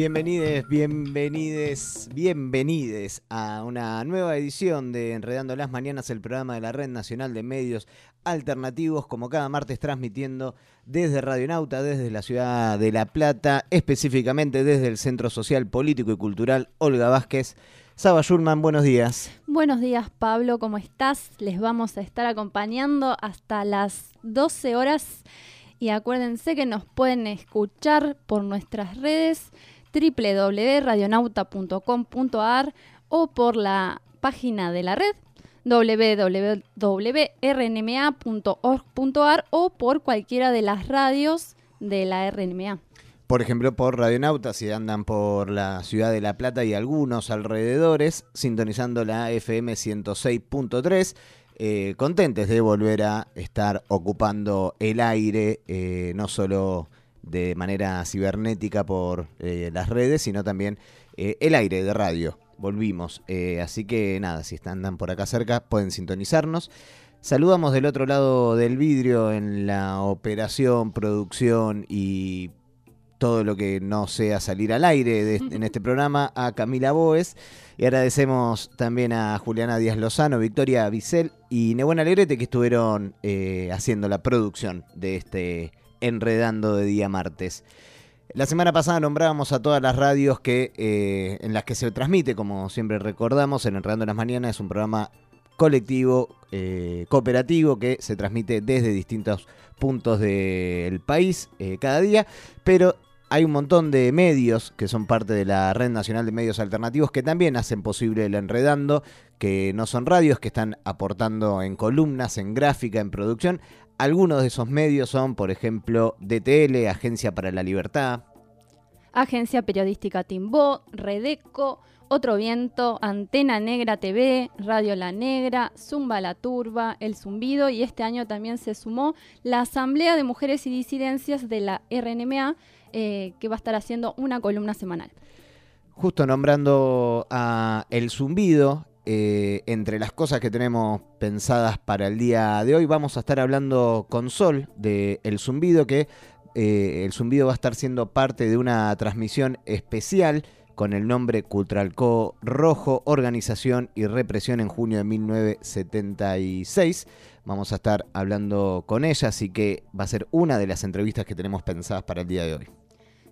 Bienvenides, bienvenides, bienvenides a una nueva edición de Enredando las Mañanas, el programa de la Red Nacional de Medios Alternativos, como cada martes transmitiendo desde Radio Nauta, desde la ciudad de La Plata, específicamente desde el Centro Social, Político y Cultural Olga Vázquez. Saba Schulman, buenos días. Buenos días, Pablo, ¿cómo estás? Les vamos a estar acompañando hasta las 12 horas y acuérdense que nos pueden escuchar por nuestras redes www.radionauta.com.ar o por la página de la red www.rnma.org.ar o por cualquiera de las radios de la RNMA. Por ejemplo, por Radionauta, si andan por la ciudad de La Plata y algunos alrededores, sintonizando la FM 106.3. Eh, contentes de volver a estar ocupando el aire, eh, no solo de manera cibernética por eh, las redes, sino también eh, el aire de radio. Volvimos. Eh, así que nada, si andan por acá cerca, pueden sintonizarnos. Saludamos del otro lado del vidrio en la operación, producción y todo lo que no sea salir al aire en este programa a Camila Boes. Y agradecemos también a Juliana Díaz Lozano, Victoria Vicel y Nebuena Alegrete que estuvieron haciendo la producción de este enredando de día martes. La semana pasada nombrábamos a todas las radios que, eh, en las que se transmite, como siempre recordamos, en Enredando las Mañanas es un programa colectivo, eh, cooperativo, que se transmite desde distintos puntos del país eh, cada día, pero hay un montón de medios que son parte de la Red Nacional de Medios Alternativos que también hacen posible el enredando, que no son radios, que están aportando en columnas, en gráfica, en producción. Algunos de esos medios son, por ejemplo, DTL, Agencia para la Libertad. Agencia Periodística Timbó, Redeco, Otro Viento, Antena Negra TV, Radio La Negra, Zumba La Turba, El Zumbido y este año también se sumó la Asamblea de Mujeres y Disidencias de la RNMA, eh, que va a estar haciendo una columna semanal. Justo nombrando a El Zumbido, eh, entre las cosas que tenemos pensadas para el día de hoy, vamos a estar hablando con Sol de El Zumbido, que eh, el Zumbido va a estar siendo parte de una transmisión especial con el nombre Cultralco Rojo, Organización y Represión en junio de 1976. Vamos a estar hablando con ella, así que va a ser una de las entrevistas que tenemos pensadas para el día de hoy.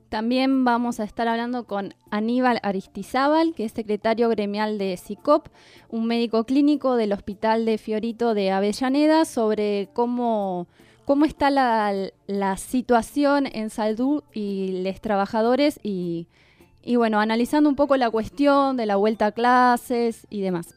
También vamos a estar hablando con Aníbal Aristizábal, que es secretario gremial de SICOP, un médico clínico del Hospital de Fiorito de Avellaneda, sobre cómo, cómo está la, situación en salud y los trabajadores y, y bueno, analizando un poco la cuestión de la vuelta a clases y demás.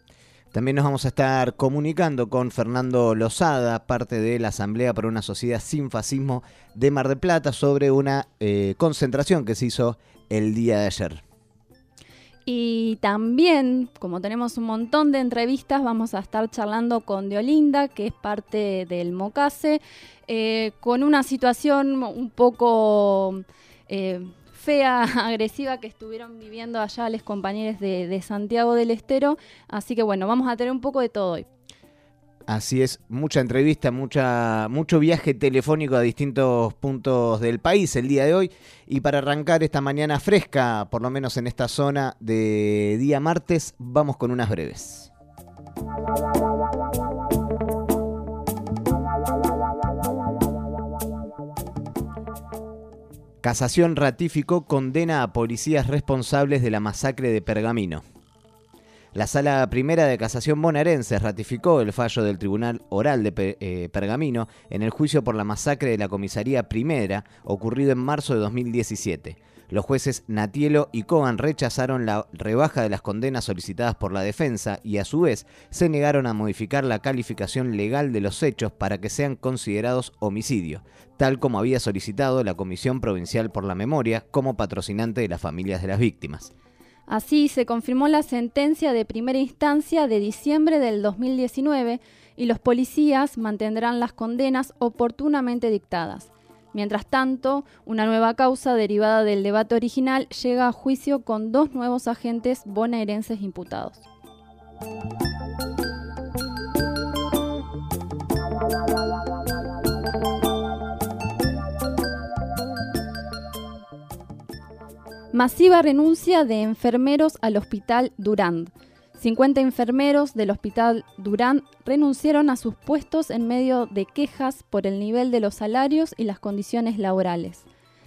También nos vamos a estar comunicando con Fernando Lozada, parte de la Asamblea para una Sociedad Sin Fascismo de Mar del Plata, sobre una eh, concentración que se hizo el día de ayer. Y también, como tenemos un montón de entrevistas, vamos a estar charlando con Deolinda, que es parte del Mocase, eh, con una situación un poco... Eh, fea, agresiva que estuvieron viviendo allá los compañeros de, Santiago del Estero. Así que bueno, vamos a tener un poco de todo hoy. Así es, mucha entrevista, mucha, mucho viaje telefónico a distintos puntos del país el día de hoy. Y para arrancar esta mañana fresca, por lo menos en esta zona de día martes, vamos con unas breves. Casación ratificó condena a policías responsables de la masacre de Pergamino. La Sala Primera de Casación bonaerense ratificó el fallo del Tribunal Oral de eh, Pergamino en el juicio por la masacre de la Comisaría Primera ocurrido en marzo de 2017. Los jueces Natielo y Cohen rechazaron la rebaja de las condenas solicitadas por la defensa y a su vez se negaron a modificar la calificación legal de los hechos para que sean considerados homicidio, tal como había solicitado la Comisión Provincial por la Memoria como patrocinante de las familias de las víctimas. Así se confirmó la sentencia de primera instancia de diciembre del 2019 y los policías mantendrán las condenas oportunamente dictadas. Mientras tanto, una nueva causa derivada del debate original llega a juicio con dos nuevos agentes bonaerenses imputados. Masiva renuncia de enfermeros al Hospital Durand. 50 enfermeros del Hospital Durand renunciaron a sus puestos en medio de quejas por el nivel de los salarios y las condiciones laborales.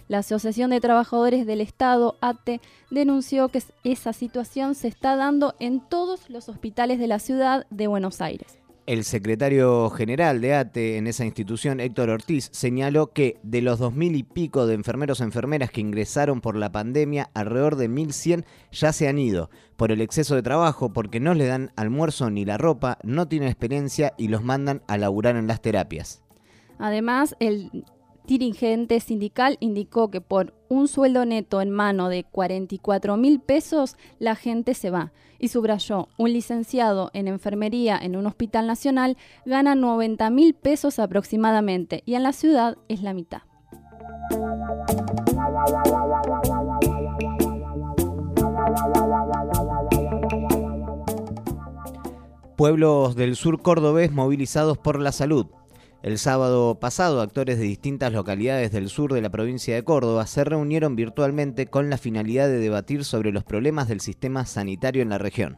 La Asociación de Trabajadores del Estado, ATE, denunció que esa situación se está dando en todos los hospitales de la ciudad de Buenos Aires. El secretario general de ATE en esa institución, Héctor Ortiz, señaló que de los dos mil y pico de enfermeros o enfermeras que ingresaron por la pandemia, alrededor de 1.100 ya se han ido por el exceso de trabajo, porque no le dan almuerzo ni la ropa, no tienen experiencia y los mandan a laburar en las terapias. Además, el dirigente sindical indicó que por un sueldo neto en mano de 44 mil pesos, la gente se va. Y subrayó, un licenciado en enfermería en un hospital nacional gana 90 mil pesos aproximadamente y en la ciudad es la mitad. Pueblos del sur cordobés movilizados por la salud. El sábado pasado, actores de distintas localidades del sur de la provincia de Córdoba se reunieron virtualmente con la finalidad de debatir sobre los problemas del sistema sanitario en la región.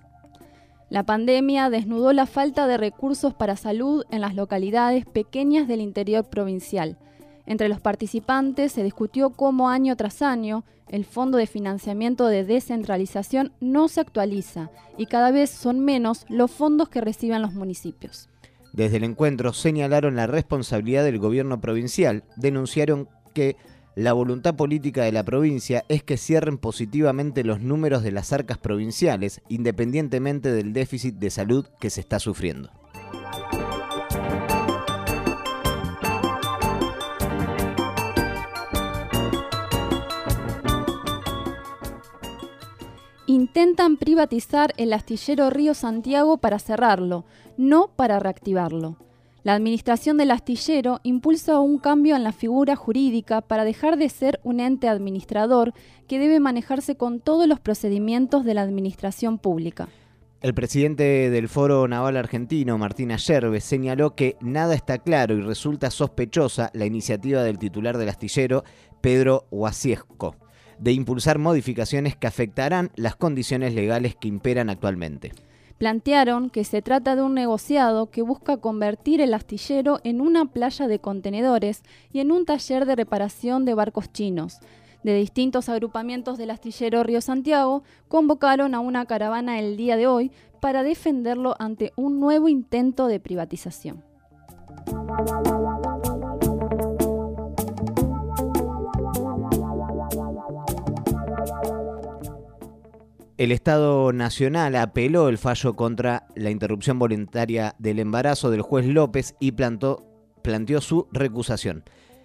La pandemia desnudó la falta de recursos para salud en las localidades pequeñas del interior provincial. Entre los participantes se discutió cómo año tras año el Fondo de Financiamiento de Descentralización no se actualiza y cada vez son menos los fondos que reciben los municipios. Desde el encuentro señalaron la responsabilidad del gobierno provincial, denunciaron que la voluntad política de la provincia es que cierren positivamente los números de las arcas provinciales, independientemente del déficit de salud que se está sufriendo. Intentan privatizar el astillero Río Santiago para cerrarlo, no para reactivarlo. La administración del astillero impulsa un cambio en la figura jurídica para dejar de ser un ente administrador que debe manejarse con todos los procedimientos de la administración pública. El presidente del Foro Naval Argentino, Martín Ayerbe, señaló que nada está claro y resulta sospechosa la iniciativa del titular del astillero, Pedro Guasiesco de impulsar modificaciones que afectarán las condiciones legales que imperan actualmente. Plantearon que se trata de un negociado que busca convertir el astillero en una playa de contenedores y en un taller de reparación de barcos chinos. De distintos agrupamientos del astillero Río Santiago convocaron a una caravana el día de hoy para defenderlo ante un nuevo intento de privatización. El Estado Nacional apeló el fallo contra la interrupción voluntaria del embarazo del juez López y planteó su recusación.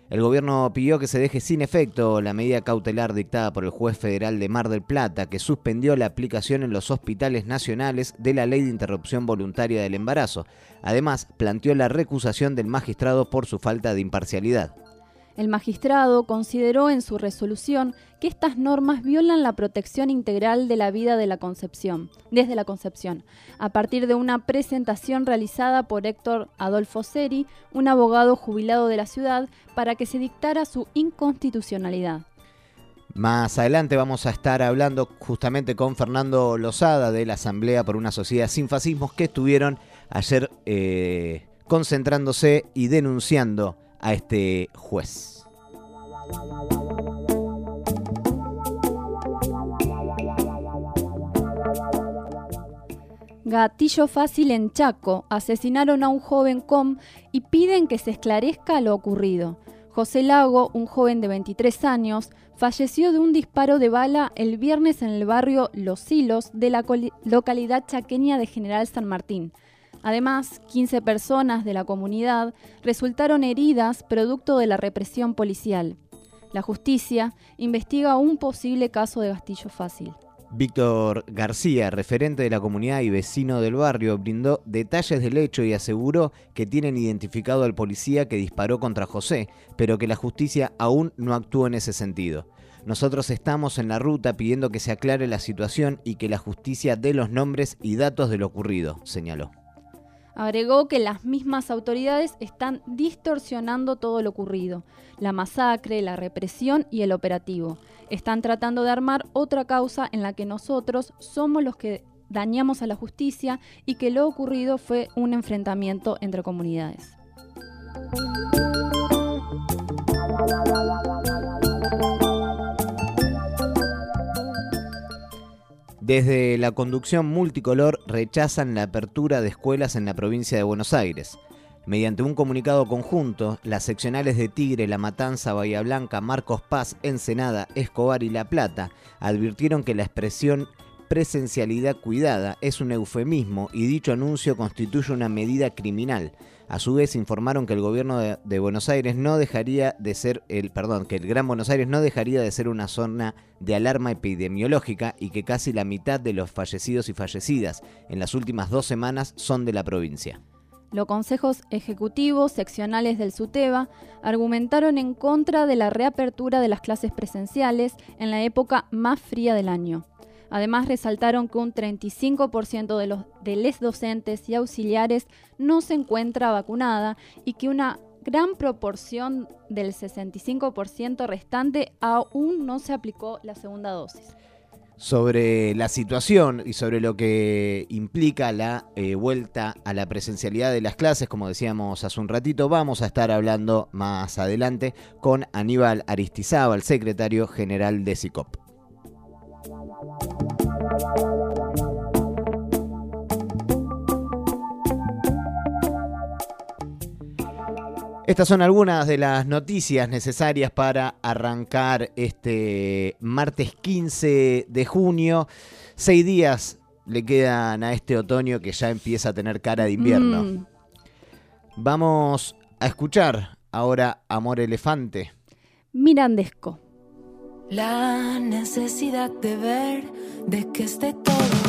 El gobierno pidió que se deje sin efecto la medida cautelar dictada por el juez federal de Mar del Plata, que suspendió la aplicación en los hospitales nacionales de la ley de interrupción voluntaria del embarazo. Además, planteó la recusación del magistrado por su falta de imparcialidad. El magistrado consideró en su resolución que estas normas violan la protección integral de la vida de la concepción, desde la concepción, a partir de una presentación realizada por Héctor Adolfo Seri, un abogado jubilado de la ciudad, para que se dictara su inconstitucionalidad. Más adelante vamos a estar hablando justamente con Fernando Lozada de la Asamblea por una Sociedad Sin Fascismos que estuvieron ayer eh, concentrándose y denunciando a este juez. Gatillo fácil en Chaco. Asesinaron a un joven com y piden que se esclarezca lo ocurrido. José Lago, un joven de 23 años, falleció de un disparo de bala el viernes en el barrio Los Hilos de la localidad chaqueña de General San Martín. Además, 15 personas de la comunidad resultaron heridas producto de la represión policial. La justicia investiga un posible caso de gastillo fácil. Víctor García, referente de la comunidad y vecino del barrio, brindó detalles del hecho y aseguró que tienen identificado al policía que disparó contra José, pero que la justicia aún no actuó en ese sentido. Nosotros estamos en la ruta pidiendo que se aclare la situación y que la justicia dé los nombres y datos de lo ocurrido, señaló. Agregó que las mismas autoridades están distorsionando todo lo ocurrido, la masacre, la represión y el operativo. Están tratando de armar otra causa en la que nosotros somos los que dañamos a la justicia y que lo ocurrido fue un enfrentamiento entre comunidades. Desde la conducción multicolor rechazan la apertura de escuelas en la provincia de Buenos Aires. Mediante un comunicado conjunto, las seccionales de Tigre, La Matanza, Bahía Blanca, Marcos Paz, Ensenada, Escobar y La Plata advirtieron que la expresión presencialidad cuidada es un eufemismo y dicho anuncio constituye una medida criminal. A su vez informaron que el gobierno de, Buenos Aires no dejaría de ser el perdón, que el Gran Buenos Aires no dejaría de ser una zona de alarma epidemiológica y que casi la mitad de los fallecidos y fallecidas en las últimas dos semanas son de la provincia. Los consejos ejecutivos seccionales del SUTEBA argumentaron en contra de la reapertura de las clases presenciales en la época más fría del año. Además, resaltaron que un 35% de los de les docentes y auxiliares no se encuentra vacunada y que una gran proporción del 65% restante aún no se aplicó la segunda dosis. Sobre la situación y sobre lo que implica la eh, vuelta a la presencialidad de las clases, como decíamos hace un ratito, vamos a estar hablando más adelante con Aníbal Aristizábal, secretario general de SICOP. Estas son algunas de las noticias necesarias para arrancar este martes 15 de junio. Seis días le quedan a este otoño que ya empieza a tener cara de invierno. Mm. Vamos a escuchar ahora Amor Elefante. Mirandesco. La necesidad de ver, de que esté todo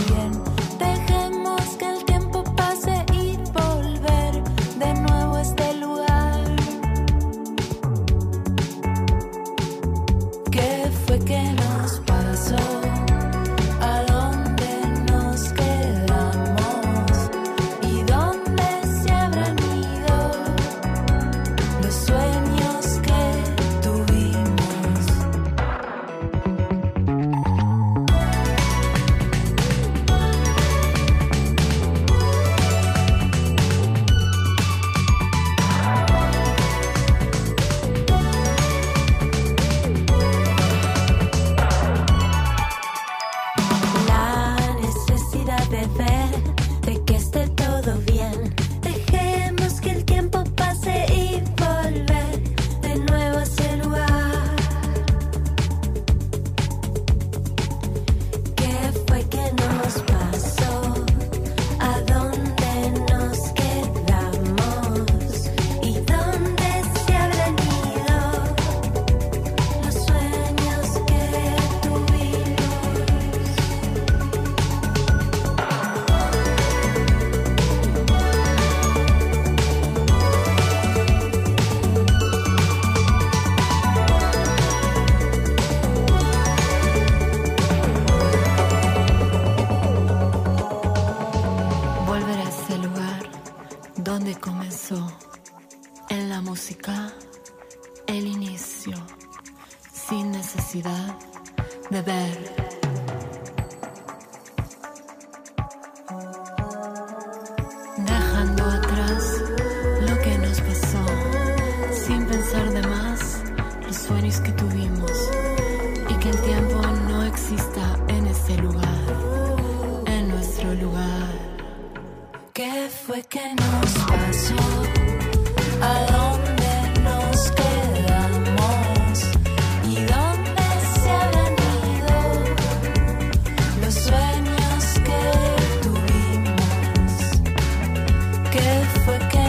que fue que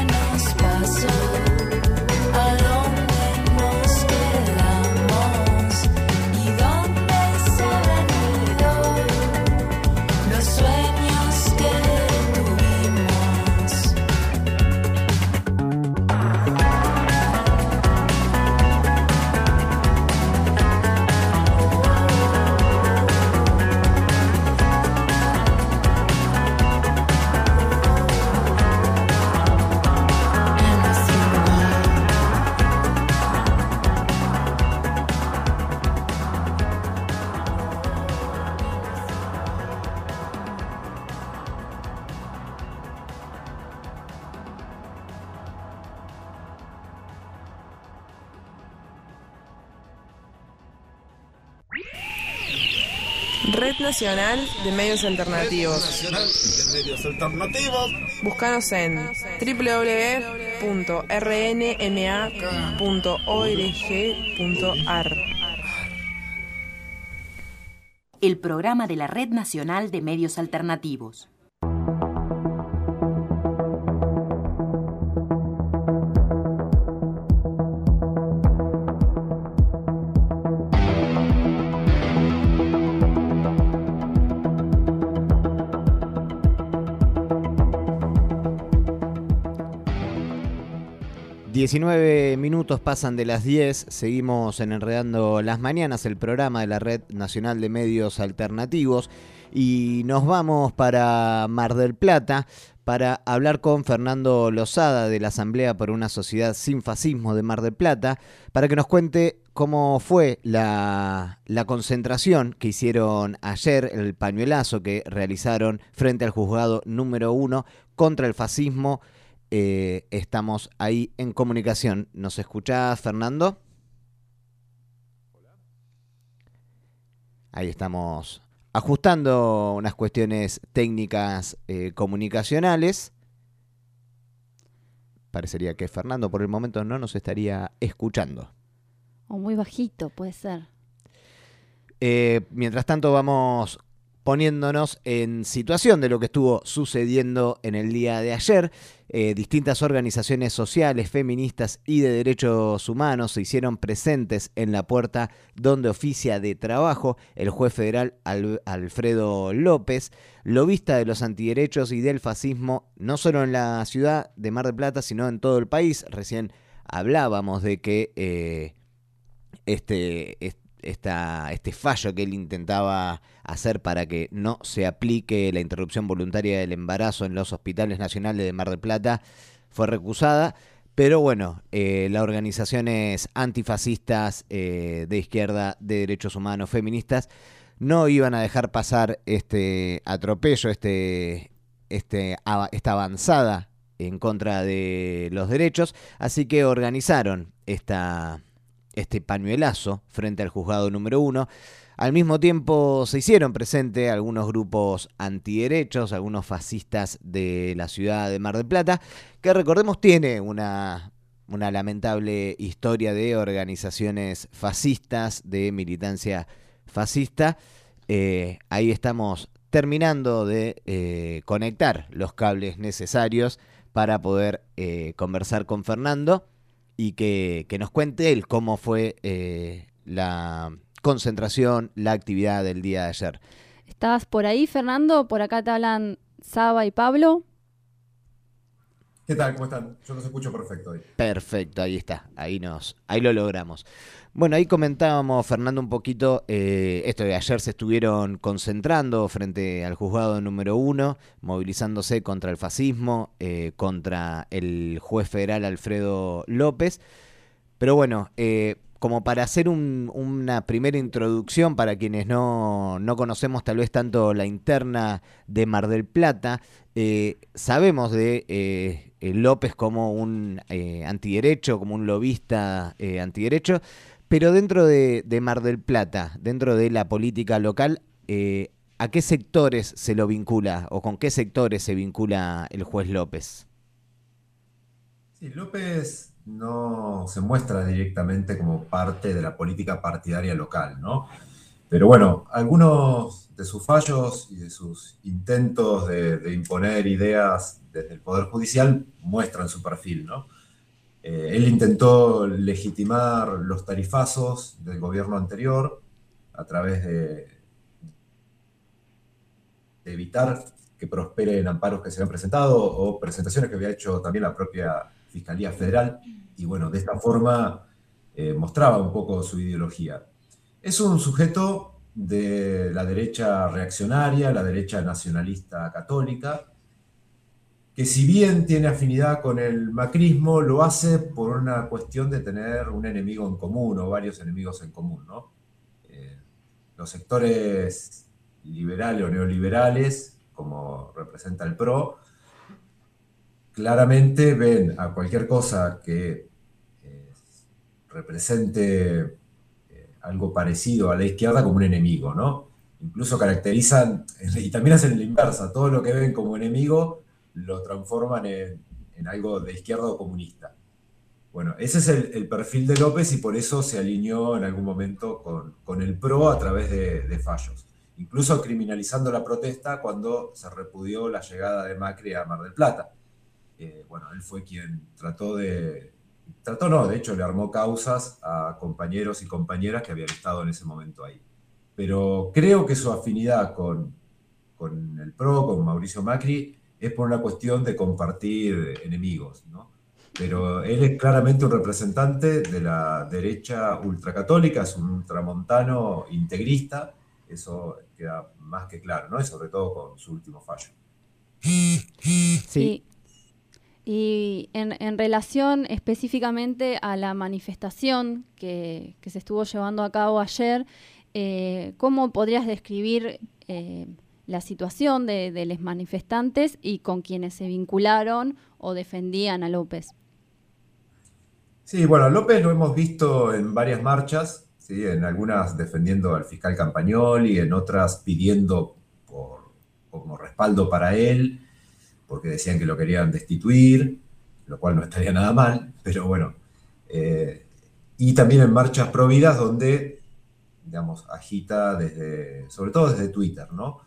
Nacional de Medios Alternativos. De Medios Alternativos. Búscanos en www.rnma.org.ar. El programa de la Red Nacional de Medios Alternativos. 19 minutos pasan de las 10, seguimos en Enredando las Mañanas, el programa de la Red Nacional de Medios Alternativos, y nos vamos para Mar del Plata para hablar con Fernando Lozada de la Asamblea por una Sociedad Sin Fascismo de Mar del Plata, para que nos cuente cómo fue la, la concentración que hicieron ayer, el pañuelazo que realizaron frente al juzgado número uno contra el fascismo eh, estamos ahí en comunicación. ¿Nos escuchás, Fernando? Ahí estamos ajustando unas cuestiones técnicas eh, comunicacionales. Parecería que Fernando por el momento no nos estaría escuchando. O muy bajito, puede ser. Eh, mientras tanto vamos poniéndonos en situación de lo que estuvo sucediendo en el día de ayer. Eh, distintas organizaciones sociales, feministas y de derechos humanos se hicieron presentes en la puerta donde oficia de trabajo el juez federal Alfredo López, lobista de los antiderechos y del fascismo, no solo en la ciudad de Mar del Plata, sino en todo el país. Recién hablábamos de que eh, este, este fallo que él intentaba hacer para que no se aplique la interrupción voluntaria del embarazo en los hospitales nacionales de Mar del Plata fue recusada. Pero bueno, eh, las organizaciones antifascistas eh, de izquierda, de derechos humanos, feministas, no iban a dejar pasar este atropello, este, este, esta avanzada en contra de los derechos, así que organizaron esta, este pañuelazo frente al juzgado número uno. Al mismo tiempo se hicieron presentes algunos grupos antiderechos, algunos fascistas de la ciudad de Mar del Plata, que recordemos tiene una, lamentable historia de organizaciones fascistas, de militancia fascista. Eh, ahí estamos terminando de eh, conectar los cables necesarios para poder eh, conversar con Fernando y que, nos cuente él cómo fue la concentración, la actividad del día de ayer. ¿Estás por ahí, Fernando? Por acá te hablan Saba y Pablo. ¿Qué tal? ¿Cómo están? Yo los escucho perfecto hoy. Perfecto, ahí está, ahí nos, ahí lo logramos. Bueno, ahí comentábamos, Fernando, un poquito eh, esto de ayer se estuvieron concentrando frente al juzgado número uno, movilizándose contra el fascismo, eh, contra el juez federal Alfredo López. Pero bueno, eh, como para hacer una primera introducción para quienes no, no, conocemos tal vez tanto la interna de Mar del Plata, sabemos de López como un antiderecho, como un lobista antiderecho, pero dentro de, Mar del Plata, dentro de la política local, eh, ¿a qué sectores se lo vincula o con qué sectores se vincula el juez López? Sí, López no se muestra directamente como parte de la política partidaria local, ¿no? Pero bueno, algunos de sus fallos y de sus intentos de, de imponer ideas desde el Poder Judicial muestran su perfil, ¿no? Eh, él intentó legitimar los tarifazos del gobierno anterior a través de, evitar que prosperen amparos que se habían presentado o presentaciones que había hecho también la propia Fiscalía Federal. Y bueno, de esta forma eh, mostraba un poco su ideología. Es un sujeto de la derecha reaccionaria, la derecha nacionalista católica, que si bien tiene afinidad con el macrismo, lo hace por una cuestión de tener un enemigo en común o varios enemigos en común. ¿no? Eh, los sectores liberales o neoliberales, como representa el PRO, claramente ven a cualquier cosa que eh, represente eh, algo parecido a la izquierda como un enemigo, ¿no? incluso caracterizan, y también hacen la inversa, todo lo que ven como enemigo lo transforman en, algo de izquierda o comunista. Bueno, ese es el, perfil de López y por eso se alineó en algún momento con, el PRO a través de, fallos, incluso criminalizando la protesta cuando se repudió la llegada de Macri a Mar del Plata. Eh, bueno, él fue quien trató de, trató no, de hecho le armó causas a compañeros y compañeras que habían estado en ese momento ahí. Pero creo que su afinidad con, con el PRO, con Mauricio Macri, es por una cuestión de compartir enemigos, ¿no? Pero él es claramente un representante de la derecha ultracatólica, es un ultramontano integrista, eso queda más que claro, ¿no? Y sobre todo con su último fallo. Sí. Y en, relación específicamente a la manifestación que, se estuvo llevando a cabo ayer, eh, ¿cómo podrías describir eh, la situación de, los manifestantes y con quienes se vincularon o defendían a López. Sí, bueno, López lo hemos visto en varias marchas, en algunas defendiendo al fiscal Campañol y en otras pidiendo por, como respaldo para él, porque decían que lo querían destituir, lo cual no estaría nada mal, pero bueno. Eh, y también en marchas prohibidas donde, digamos, agita desde, sobre todo desde Twitter, ¿no?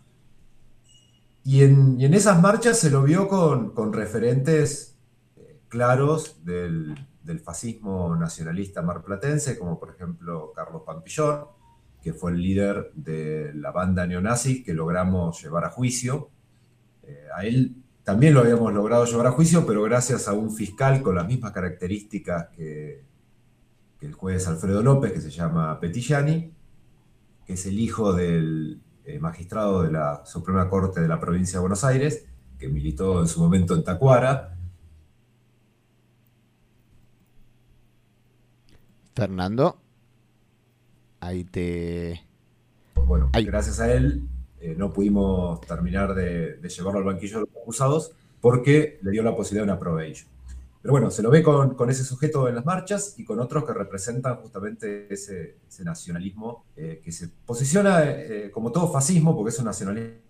Y en, esas marchas se lo vio con, referentes eh, claros del, fascismo nacionalista marplatense, como por ejemplo Carlos Pampillón, que fue el líder de la banda neonazi que logramos llevar a juicio. Eh, a él también lo habíamos logrado llevar a juicio, pero gracias a un fiscal con las mismas características que, que el juez Alfredo López, que se llama Petillani, que es el hijo del, eh, magistrado de la Suprema Corte de la provincia de Buenos Aires, que militó en su momento en Tacuara. Fernando, ahí te... Bueno, gracias a él eh, no pudimos terminar de, llevarlo al banquillo de los acusados porque le dio la posibilidad de una probation. Pero bueno, se lo ve con, ese sujeto en las marchas y con otros que representan justamente ese, nacionalismo eh, que se posiciona eh, como todo fascismo, porque es un nacionalismo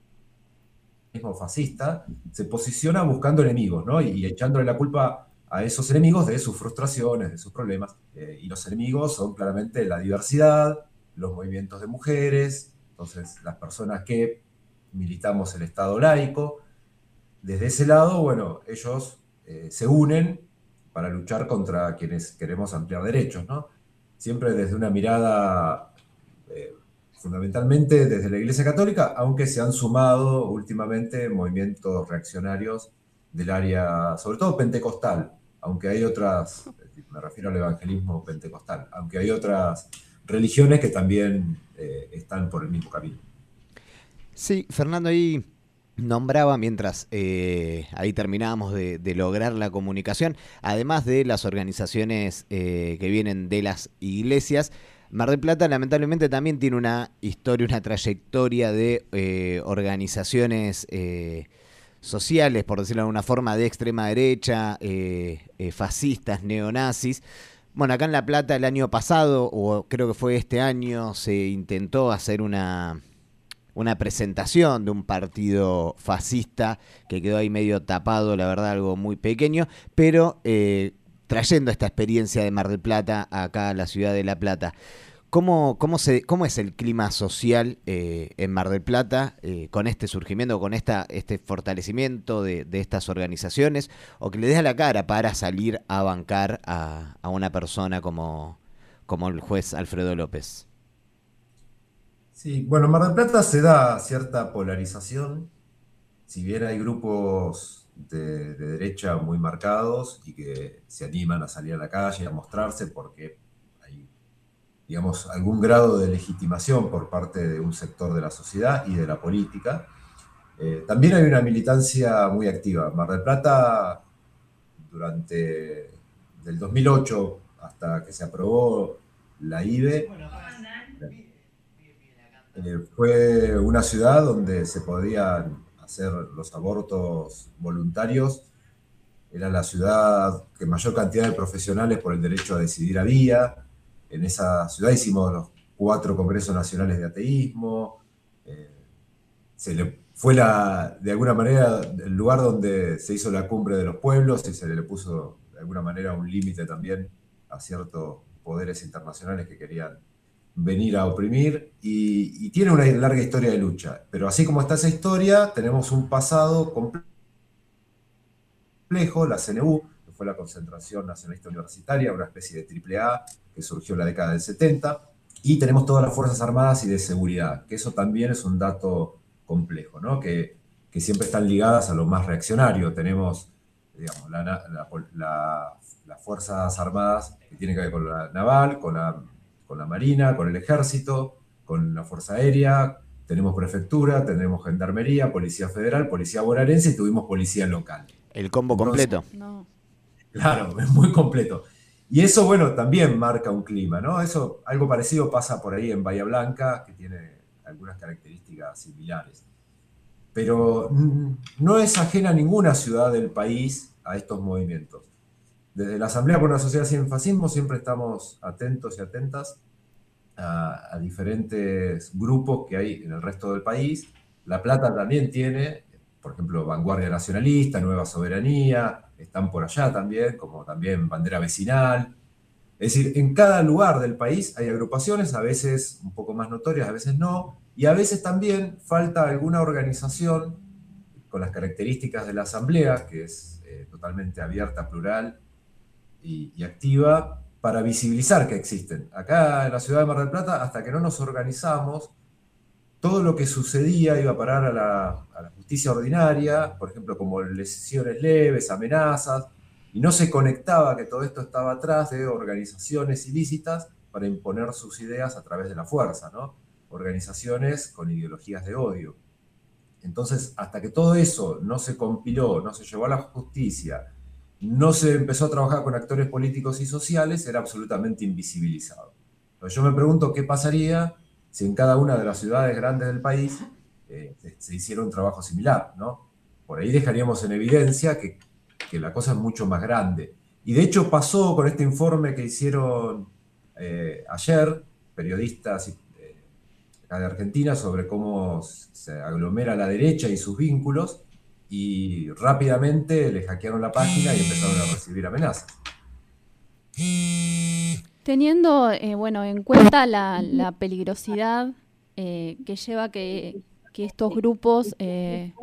fascista, se posiciona buscando enemigos, ¿no? Y, echándole la culpa a esos enemigos de sus frustraciones, de sus problemas. Eh, y los enemigos son claramente la diversidad, los movimientos de mujeres, entonces las personas que militamos el Estado laico. Desde ese lado, bueno, ellos se unen para luchar contra quienes queremos ampliar derechos, ¿no? Siempre desde una mirada eh, fundamentalmente desde la Iglesia Católica, aunque se han sumado últimamente movimientos reaccionarios del área, sobre todo pentecostal, aunque hay otras, me refiero al evangelismo pentecostal, aunque hay otras religiones que también eh, están por el mismo camino. Sí, Fernando, ahí nombraba mientras eh, ahí terminábamos de, lograr la comunicación, además de las organizaciones eh, que vienen de las iglesias, Mar del Plata lamentablemente también tiene una historia, una trayectoria de organizaciones sociales, por decirlo de alguna forma, de extrema derecha, fascistas, neonazis. Bueno, acá en La Plata el año pasado, o creo que fue este año, se intentó hacer una una presentación de un partido fascista que quedó ahí medio tapado, la verdad, algo muy pequeño, pero eh, trayendo esta experiencia de Mar del Plata acá a la ciudad de La Plata. ¿Cómo, cómo, es el clima social eh, en Mar del Plata eh, con este surgimiento, con esta, este fortalecimiento de, estas organizaciones? ¿O que le des a la cara para salir a bancar a, a una persona como, como el juez Alfredo López? Sí, bueno, Mar del Plata se da cierta polarización, si bien hay grupos de, derecha muy marcados y que se animan a salir a la calle, a mostrarse porque digamos, algún grado de legitimación por parte de un sector de la sociedad y de la política. Eh, también hay una militancia muy activa. Mar del Plata, durante del 2008 hasta que se aprobó la IBE, eh, fue una ciudad donde se podían hacer los abortos voluntarios. Era la ciudad que mayor cantidad de profesionales por el derecho a decidir había. En esa ciudad hicimos los cuatro congresos nacionales de ateísmo. eh, se le fue la, de alguna manera el lugar donde se hizo la cumbre de los pueblos y se le puso de alguna manera un límite también a ciertos poderes internacionales que querían venir a oprimir y, tiene una larga historia de lucha. Pero así como está esa historia, tenemos un pasado complejo, la CNU, fue la Concentración Nacionalista Universitaria, una especie de AAA que surgió en la década del 70, y tenemos todas las Fuerzas Armadas y de Seguridad, que eso también es un dato complejo, ¿no? que, siempre están ligadas a lo más reaccionario. Tenemos digamos, las Fuerzas Armadas que tienen que ver con la naval, con la con la Marina, con el Ejército, con la Fuerza Aérea, tenemos prefectura, tenemos gendarmería, policía federal, policía bonaerense y tuvimos policía local. El combo completo. Claro, es muy completo. Y eso, bueno, también marca un clima, ¿no? Eso, algo parecido pasa por ahí en Bahía Blanca, que tiene algunas características similares. Pero no es ajena a ninguna ciudad del país a estos movimientos desde la Asamblea por una Sociedad Sin Fascismo siempre estamos atentos y atentas a, diferentes grupos que hay en el resto del país. La Plata también tiene, por ejemplo, Vanguardia Nacionalista, Nueva Soberanía, están por allá también, como también Bandera Vecinal. Es decir, en cada lugar del país hay agrupaciones, a veces un poco más notorias, a veces no, y a veces también falta alguna organización con las características de la Asamblea, que es eh, totalmente abierta, plural, y, activa para visibilizar que existen. Acá en la ciudad de Mar del Plata, hasta que no nos organizamos, todo lo que sucedía iba a parar a la, justicia ordinaria, por ejemplo, como lesiones leves, amenazas, y no se conectaba que todo esto estaba atrás de organizaciones ilícitas para imponer sus ideas a través de la fuerza, ¿no? Organizaciones con ideologías de odio. Entonces, hasta que todo eso no se compiló, no se llevó a la justicia, no se empezó a trabajar con actores políticos y sociales, era absolutamente invisibilizado. yo me pregunto qué pasaría si en cada una de las ciudades grandes del país eh, se, hiciera un trabajo similar, ¿no? Por ahí dejaríamos en evidencia que, la cosa es mucho más grande. Y de hecho pasó con este informe que hicieron eh, ayer periodistas eh, de Argentina sobre cómo se aglomera la derecha y sus vínculos, y rápidamente le hackearon la página y empezaron a recibir amenazas. Teniendo bueno, en cuenta la, peligrosidad que lleva que, que estos grupos eh,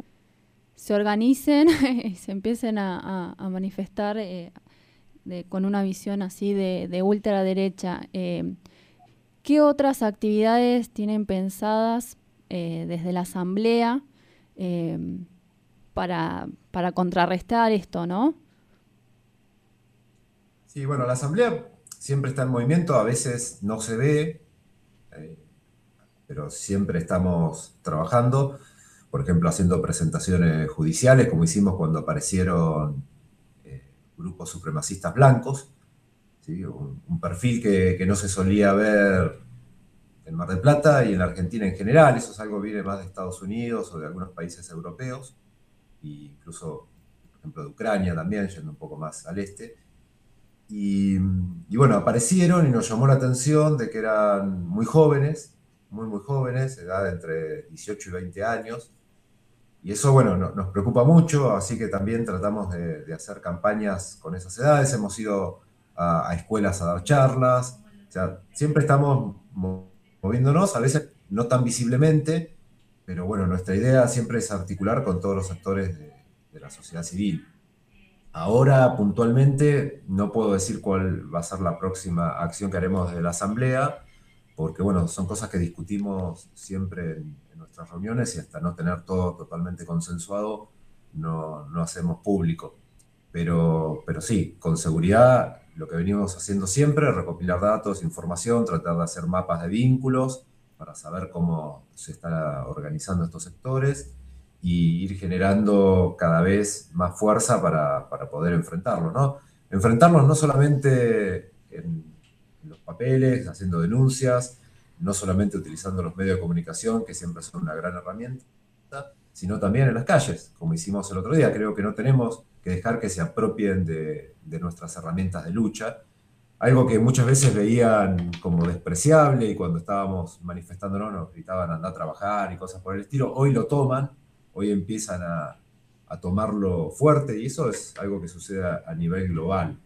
se organicen y se empiecen a, manifestar con una visión así de, de ultraderecha, ¿qué otras actividades tienen pensadas desde la Asamblea? para, contrarrestar esto, ¿no? Sí, bueno, la Asamblea siempre está en movimiento, a veces no se ve, eh, pero siempre estamos trabajando, por ejemplo, haciendo presentaciones judiciales, como hicimos cuando aparecieron eh, grupos supremacistas blancos, un, perfil que, que, no se solía ver en Mar del Plata y en la Argentina en general, eso es algo que viene más de Estados Unidos o de algunos países europeos incluso, por ejemplo, de Ucrania también, yendo un poco más al este. Y, bueno, aparecieron y nos llamó la atención de que eran muy jóvenes, muy, muy jóvenes, edad entre 18 y 20 años. Y eso, bueno, nos preocupa mucho, así que también tratamos de, hacer campañas con esas edades. Hemos ido a, a, escuelas a dar charlas. O sea, siempre estamos moviéndonos, a veces no tan visiblemente, pero bueno, nuestra idea siempre es articular con todos los actores de, la sociedad civil. Ahora, puntualmente, no puedo decir cuál va a ser la próxima acción que haremos de la Asamblea, porque bueno, son cosas que discutimos siempre en, nuestras reuniones y hasta no tener todo totalmente consensuado, no, no hacemos público. Pero, pero sí, con seguridad, lo que venimos haciendo siempre, recopilar datos, información, tratar de hacer mapas de vínculos, para saber cómo se están organizando estos sectores y ir generando cada vez más fuerza para, para poder enfrentarlos, ¿no? Enfrentarlos no solamente en, los papeles, haciendo denuncias, no solamente utilizando los medios de comunicación, que siempre son una gran herramienta, sino también en las calles, como hicimos el otro día. Creo que no tenemos que dejar que se apropien de, de nuestras herramientas de lucha algo que muchas veces veían como despreciable y cuando estábamos manifestándonos nos gritaban andar a trabajar y cosas por el estilo, hoy lo toman, hoy empiezan a, tomarlo fuerte y eso es algo que sucede a, nivel global.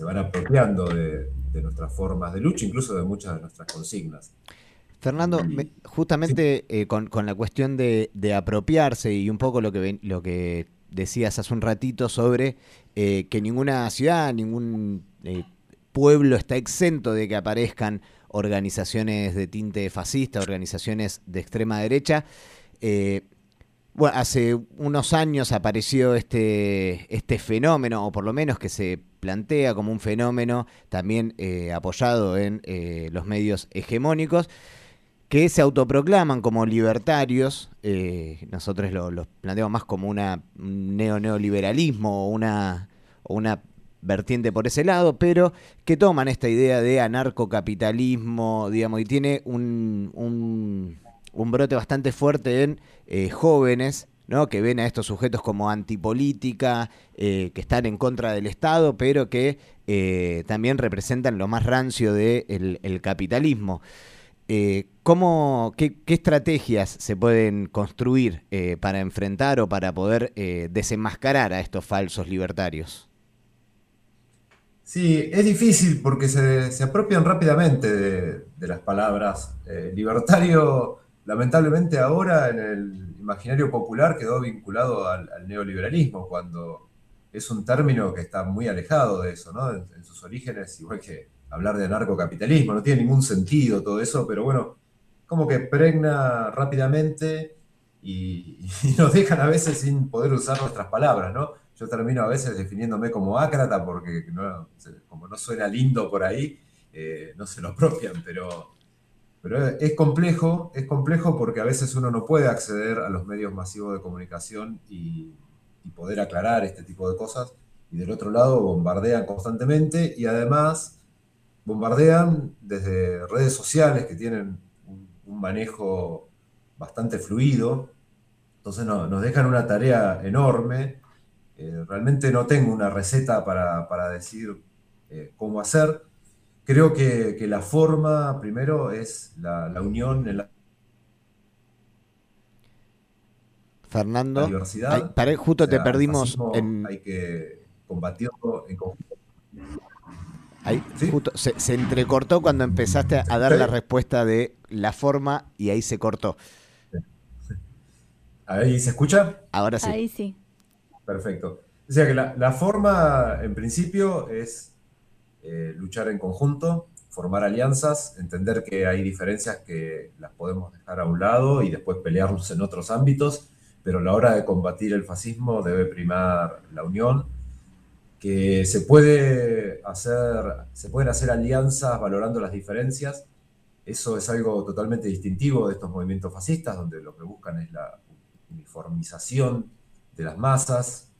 Se van apropiando de, nuestras formas de lucha, incluso de muchas de nuestras consignas. Fernando, justamente eh, con, la cuestión de, apropiarse y un poco lo que, lo que decías hace un ratito sobre eh, que ninguna ciudad, ningún eh, pueblo está exento de que aparezcan organizaciones de tinte fascista, organizaciones de extrema derecha. Eh, bueno, hace unos años apareció este, este fenómeno, o por lo menos que se plantea como un fenómeno también eh, apoyado en eh, los medios hegemónicos, que se autoproclaman como libertarios. nosotros los lo planteamos más como una, un neo-neoliberalismo o una, una vertiente por ese lado, pero que toman esta idea de anarcocapitalismo, digamos, y tiene un, un, brote bastante fuerte en eh, jóvenes, ¿no? que ven a estos sujetos como antipolítica, eh, que están en contra del Estado, pero que eh, también representan lo más rancio del el capitalismo. ¿cómo, qué, estrategias se pueden construir para enfrentar o para poder desenmascarar a estos falsos libertarios? Sí, es difícil porque se, apropian rápidamente de, las palabras. Libertario, lamentablemente ahora en el imaginario popular quedó vinculado al, neoliberalismo, cuando es un término que está muy alejado de eso, ¿no? En, sus orígenes, igual que hablar de anarcocapitalismo, no tiene ningún sentido todo eso, pero bueno, como que pregna rápidamente y, nos dejan a veces sin poder usar nuestras palabras, ¿no? yo termino a veces definiéndome como ácrata porque como no suena lindo por ahí, eh, no se lo apropian, pero, pero es complejo, es complejo porque a veces uno no puede acceder a los medios masivos de comunicación y, poder aclarar este tipo de cosas. Y del otro lado bombardean constantemente y además bombardean desde redes sociales que tienen un, manejo bastante fluido. Entonces nos dejan una tarea enorme eh, realmente no tengo una receta para, decir eh, cómo hacer. Creo que, la forma, primero, es la, unión en la Fernando, diversidad. justo te perdimos en... Hay que combatirlo en conjunto. se, entrecortó cuando empezaste a dar la respuesta de la forma y ahí se cortó. ¿Ahí se escucha? Ahora sí. Ahí sí. Perfecto. O sea que la, forma, en principio, es eh, luchar en conjunto, formar alianzas, entender que hay diferencias que las podemos dejar a un lado y después pelearnos en otros ámbitos, pero a la hora de combatir el fascismo debe primar la unión, que se puede hacer, se pueden hacer alianzas valorando las diferencias. Eso es algo totalmente distintivo de estos movimientos fascistas, donde lo que buscan es la uniformización de las masas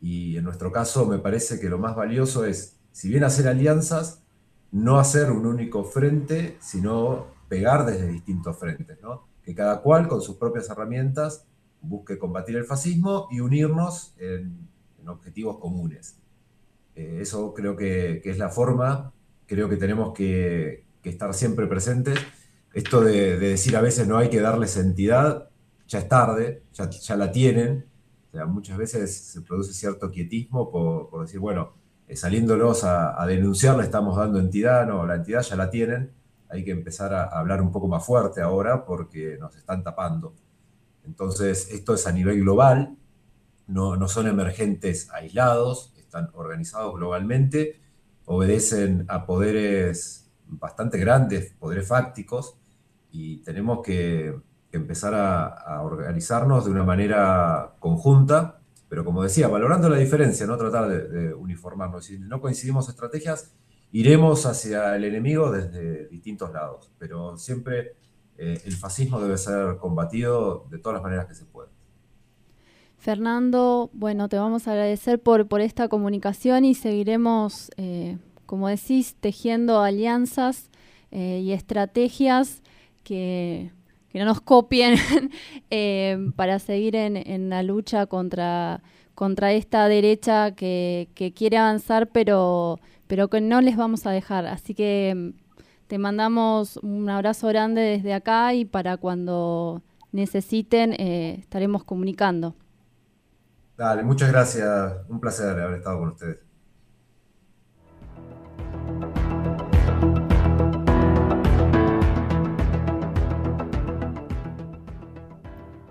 y en nuestro caso me parece que lo más valioso es, si bien hacer alianzas, no hacer un único frente, sino pegar desde distintos frentes, que cada cual con sus propias herramientas busque combatir el fascismo y unirnos en, objetivos comunes. Eh, eso creo que, es la forma, creo que tenemos que, estar siempre presentes. Esto de, decir a veces no hay que darles entidad, ya es tarde, ya, ya la tienen, muchas veces se produce cierto quietismo por, decir, bueno, eh, saliéndolos a, denunciar le estamos dando entidad, no, la entidad ya la tienen, hay que empezar a, hablar un poco más fuerte ahora porque nos están tapando. Entonces, esto es a nivel global, no, no son emergentes aislados, están organizados globalmente, obedecen a poderes bastante grandes, poderes fácticos, y tenemos que empezar a, organizarnos de una manera conjunta, pero como decía, valorando la diferencia, no tratar de, uniformarnos. Si no coincidimos estrategias, iremos hacia el enemigo desde distintos lados, pero siempre eh, el fascismo debe ser combatido de todas las maneras que se pueda. Fernando, bueno, te vamos a agradecer por, por esta comunicación y seguiremos, eh, como decís, tejiendo alianzas eh, y estrategias que que no nos copien eh, para seguir en, la lucha contra, contra esta derecha que, quiere avanzar, pero, pero que no les vamos a dejar. Así que mm, te mandamos un abrazo grande desde acá y para cuando necesiten eh, estaremos comunicando. Dale, muchas gracias. Un placer haber estado con ustedes.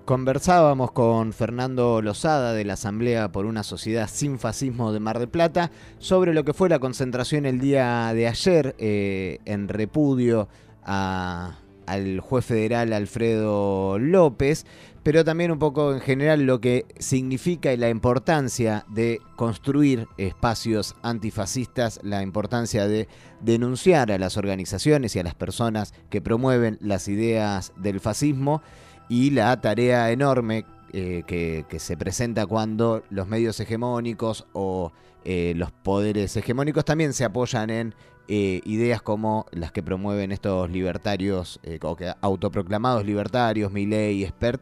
Conversábamos con Fernando Lozada de la Asamblea por una Sociedad Sin Fascismo de Mar del Plata sobre lo que fue la concentración el día de ayer eh, en repudio al juez federal Alfredo López, pero también un poco en general lo que significa y la importancia de construir espacios antifascistas, la importancia de denunciar a las organizaciones y a las personas que promueven las ideas del fascismo y la tarea enorme eh, que, se presenta cuando los medios hegemónicos o eh, los poderes hegemónicos también se apoyan en eh, ideas como las que promueven estos libertarios, o que autoproclamados libertarios, Milley Expert,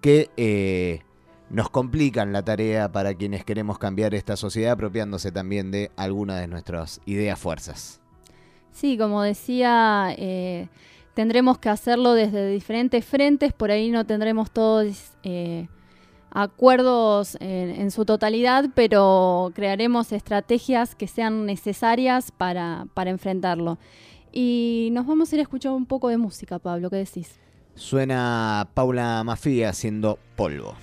que nos complican la tarea para quienes queremos cambiar esta sociedad apropiándose también de algunas de nuestras ideas fuerzas. Sí, como decía tendremos que hacerlo desde diferentes frentes, por ahí no tendremos todos eh, acuerdos en, su totalidad, pero crearemos estrategias que sean necesarias para, para enfrentarlo. Y nos vamos a ir a escuchar un poco de música, Pablo, ¿qué decís? Suena Paula Mafia haciendo polvo.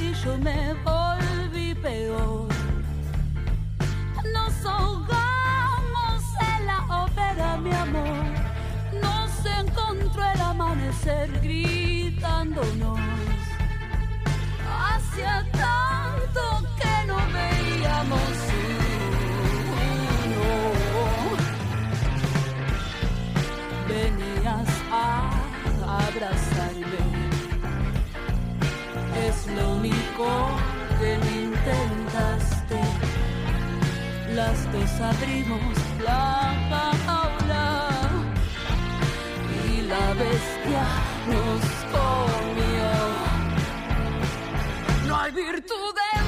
Y yo me volví peor. Nos ahogamos en la ópera, mi amor. Nos encontró el amanecer gritándonos. Hacía tanto que no veíamos uno. Venías a abrazarme lo único que intentaste. Las dos abrimos la jaula y la bestia nos comió. No hay virtud en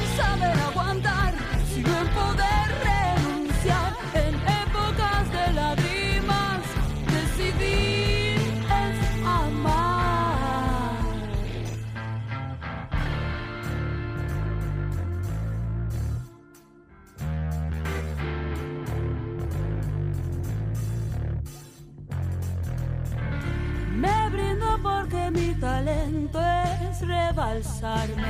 porque mi talento es rebalsarme.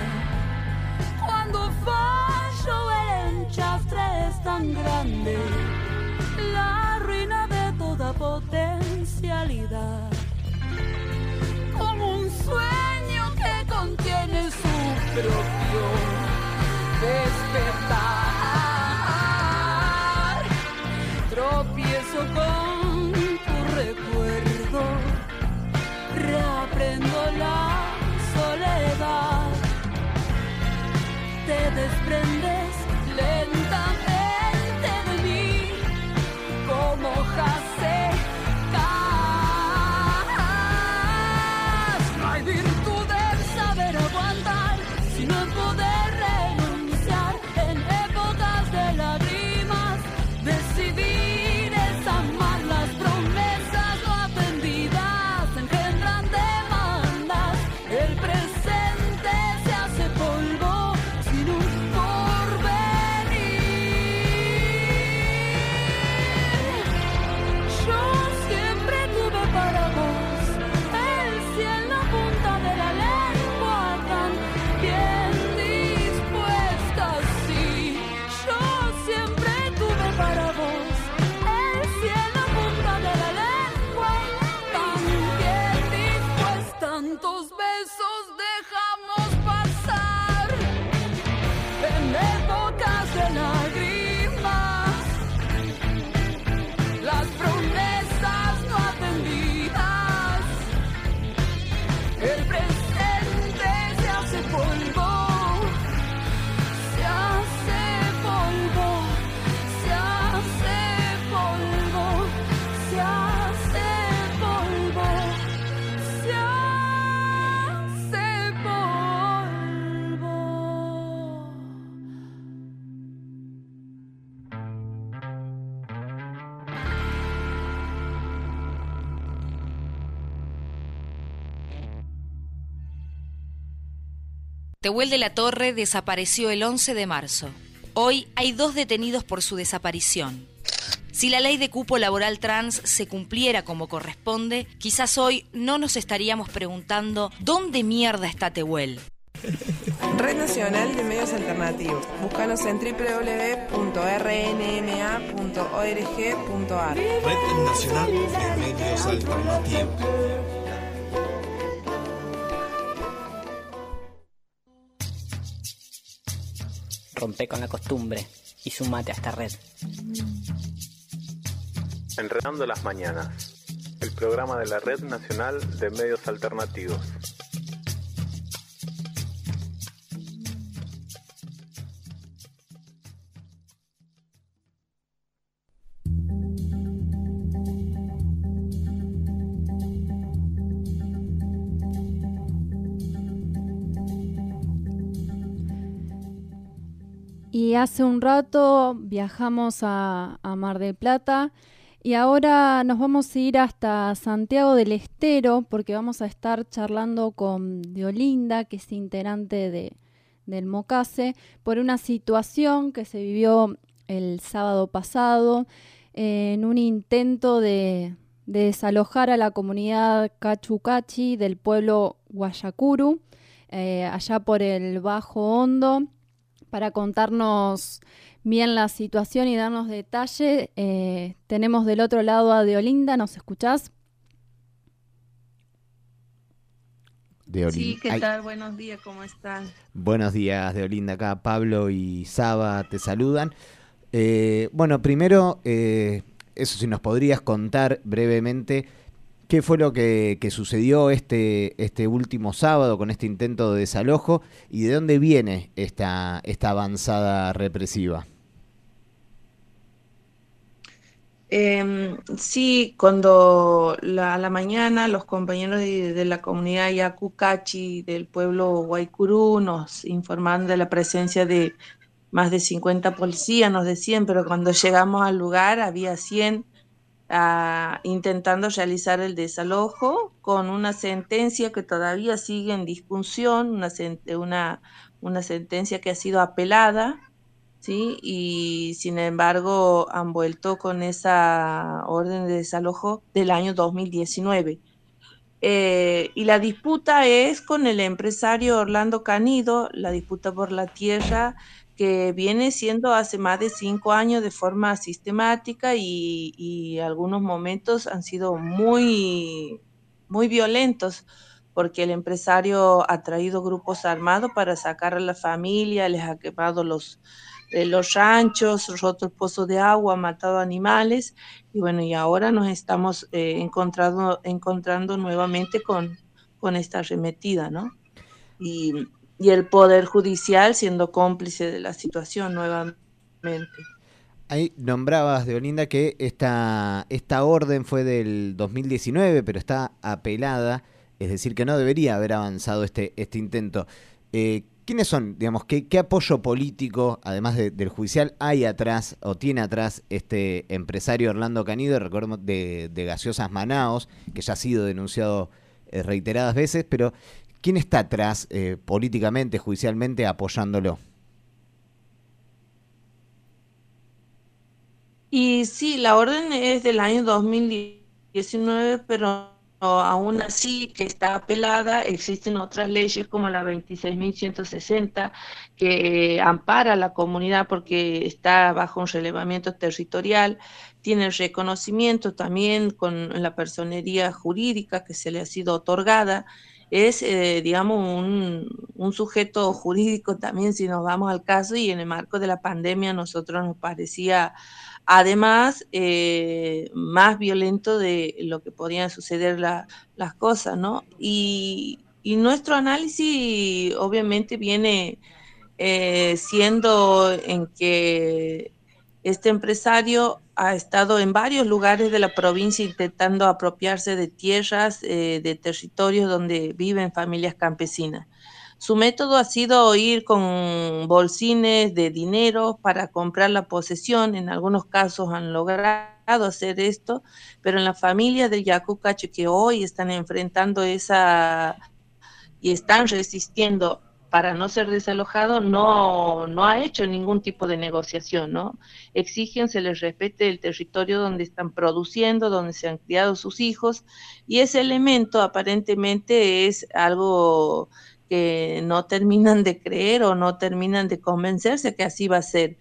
Cuando fallo el enchastre es tan grande, la ruina de toda potencialidad. Como un sueño que contiene su propio despertar. Tropiezo con Te desprendes Tehuel de la Torre desapareció el 11 de marzo. Hoy hay dos detenidos por su desaparición. Si la ley de cupo laboral trans se cumpliera como corresponde, quizás hoy no nos estaríamos preguntando ¿dónde mierda está Tehuel? Red Nacional de Medios Alternativos. Búscanos en www.rnma.org.ar. Red Nacional de Medios Alternativos. Rompe con la costumbre y sumate a esta red. Enredando las Mañanas, el programa de la Red Nacional de Medios Alternativos. Hace un rato viajamos a, Mar del Plata y ahora nos vamos a ir hasta Santiago del Estero porque vamos a estar charlando con Diolinda, que es integrante de, del Mocase, por una situación que se vivió el sábado pasado eh, en un intento de, de desalojar a la comunidad Cachucachi del pueblo Guayacuru, eh, allá por el Bajo Hondo para contarnos bien la situación y darnos detalle. Eh, tenemos del otro lado a Deolinda, ¿nos escuchás? Deolin- Sí, ¿qué Ay, tal? Buenos días, ¿cómo están? Buenos días, Deolinda. Acá Pablo y Saba te saludan. Eh, bueno, primero, eh, eso si nos podrías contar brevemente qué fue lo que, sucedió este, este último sábado con este intento de desalojo y de dónde viene esta, esta avanzada represiva. Em, sí, cuando la- a la mañana los compañeros de, de la comunidad Yacucachi del pueblo Guaycurú nos informaron de la presencia de más de 50 policías, nos decían, pero cuando llegamos al lugar había 100 ah, intentando realizar el desalojo con una sentencia que todavía sigue en discusión, una, una sentencia que ha sido apelada. ¿sí? Y sin embargo han vuelto con esa orden de desalojo del año 2019. Eh, y la disputa es con el empresario Orlando Canido, la disputa por la tierra que viene siendo hace más de cinco años de forma sistemática y, y algunos momentos han sido muy, muy violentos porque el empresario ha traído grupos armados para sacar a la familia, les ha quemado los, eh, los ranchos, roto el pozo de agua, matado animales y bueno, y ahora nos estamos eh, encontrando, encontrando nuevamente con, con esta arremetida, ¿no? Y, y el Poder Judicial siendo cómplice de la situación nuevamente. Ahí nombrabas, Deolinda, que esta, esta orden fue del 2019, pero está apelada, es decir, que no debería haber avanzado este, este intento. Eh, ¿Quiénes son, digamos, qué, apoyo político, además de- del judicial, hay atrás o tiene atrás este empresario Orlando Canido, recordemos, de, de Gaseosas Manaos, que ya ha sido denunciado eh, reiteradas veces, pero ¿quién está atrás eh, políticamente, judicialmente, apoyándolo? Y sí, la orden es del año 2019, pero aún así que está apelada, existen otras leyes como la 26.160 que ampara a la comunidad porque está bajo un relevamiento territorial, tiene reconocimiento también con la personería jurídica que se le ha sido otorgada, es, eh, digamos, un, un sujeto jurídico también si nos vamos al caso y en el marco de la pandemia nosotros nos parecía además eh, más violento de lo que podían suceder la- las cosas, ¿no? Y, y nuestro análisis obviamente viene eh, siendo en que este empresario ha estado en varios lugares de la provincia intentando apropiarse de tierras, eh, de territorios donde viven familias campesinas. Su método ha sido ir con bolsines de dinero para comprar la posesión. En algunos casos han logrado hacer esto, pero en las familias del Yacucacho que hoy están enfrentando esa y están resistiendo para no ser desalojado no, no ha hecho ningún tipo de negociación, ¿no? Exigen se les respete el territorio donde están produciendo, donde se han criado sus hijos, y ese elemento aparentemente es algo que no terminan de creer o no terminan de convencerse que así va a ser.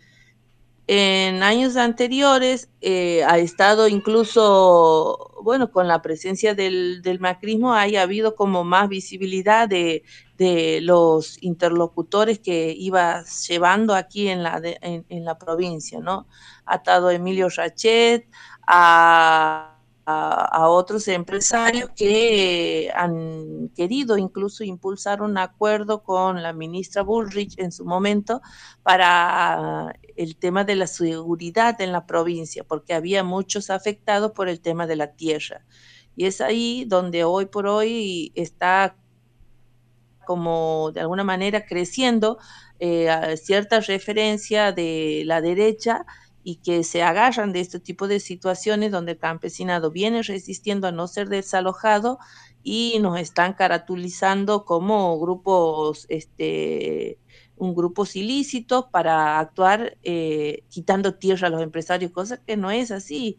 En años anteriores eh, ha estado incluso, bueno, con la presencia del, del macrismo, haya habido como más visibilidad de, los interlocutores que iba llevando aquí en la, de, en, en, la provincia, ¿no? Ha estado Emilio Rachet, a, a, otros empresarios que han querido incluso impulsar un acuerdo con la ministra Bullrich en su momento para el tema de la seguridad en la provincia, porque había muchos afectados por el tema de la tierra. Y es ahí donde hoy por hoy está como de alguna manera creciendo eh, cierta referencia de la derecha y que se agarran de este tipo de situaciones donde el campesinado viene resistiendo a no ser desalojado y nos están caratulizando como grupos, este, un grupos ilícitos para actuar eh, quitando tierra a los empresarios, cosa que no es así.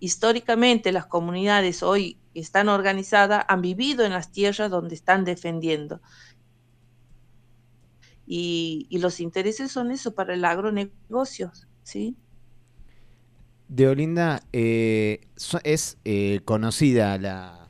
Históricamente las comunidades hoy están organizadas, han vivido en las tierras donde están defendiendo. Y, y los intereses son eso para el agronegocio, ¿sí? De Olinda, eh, es eh, conocida la,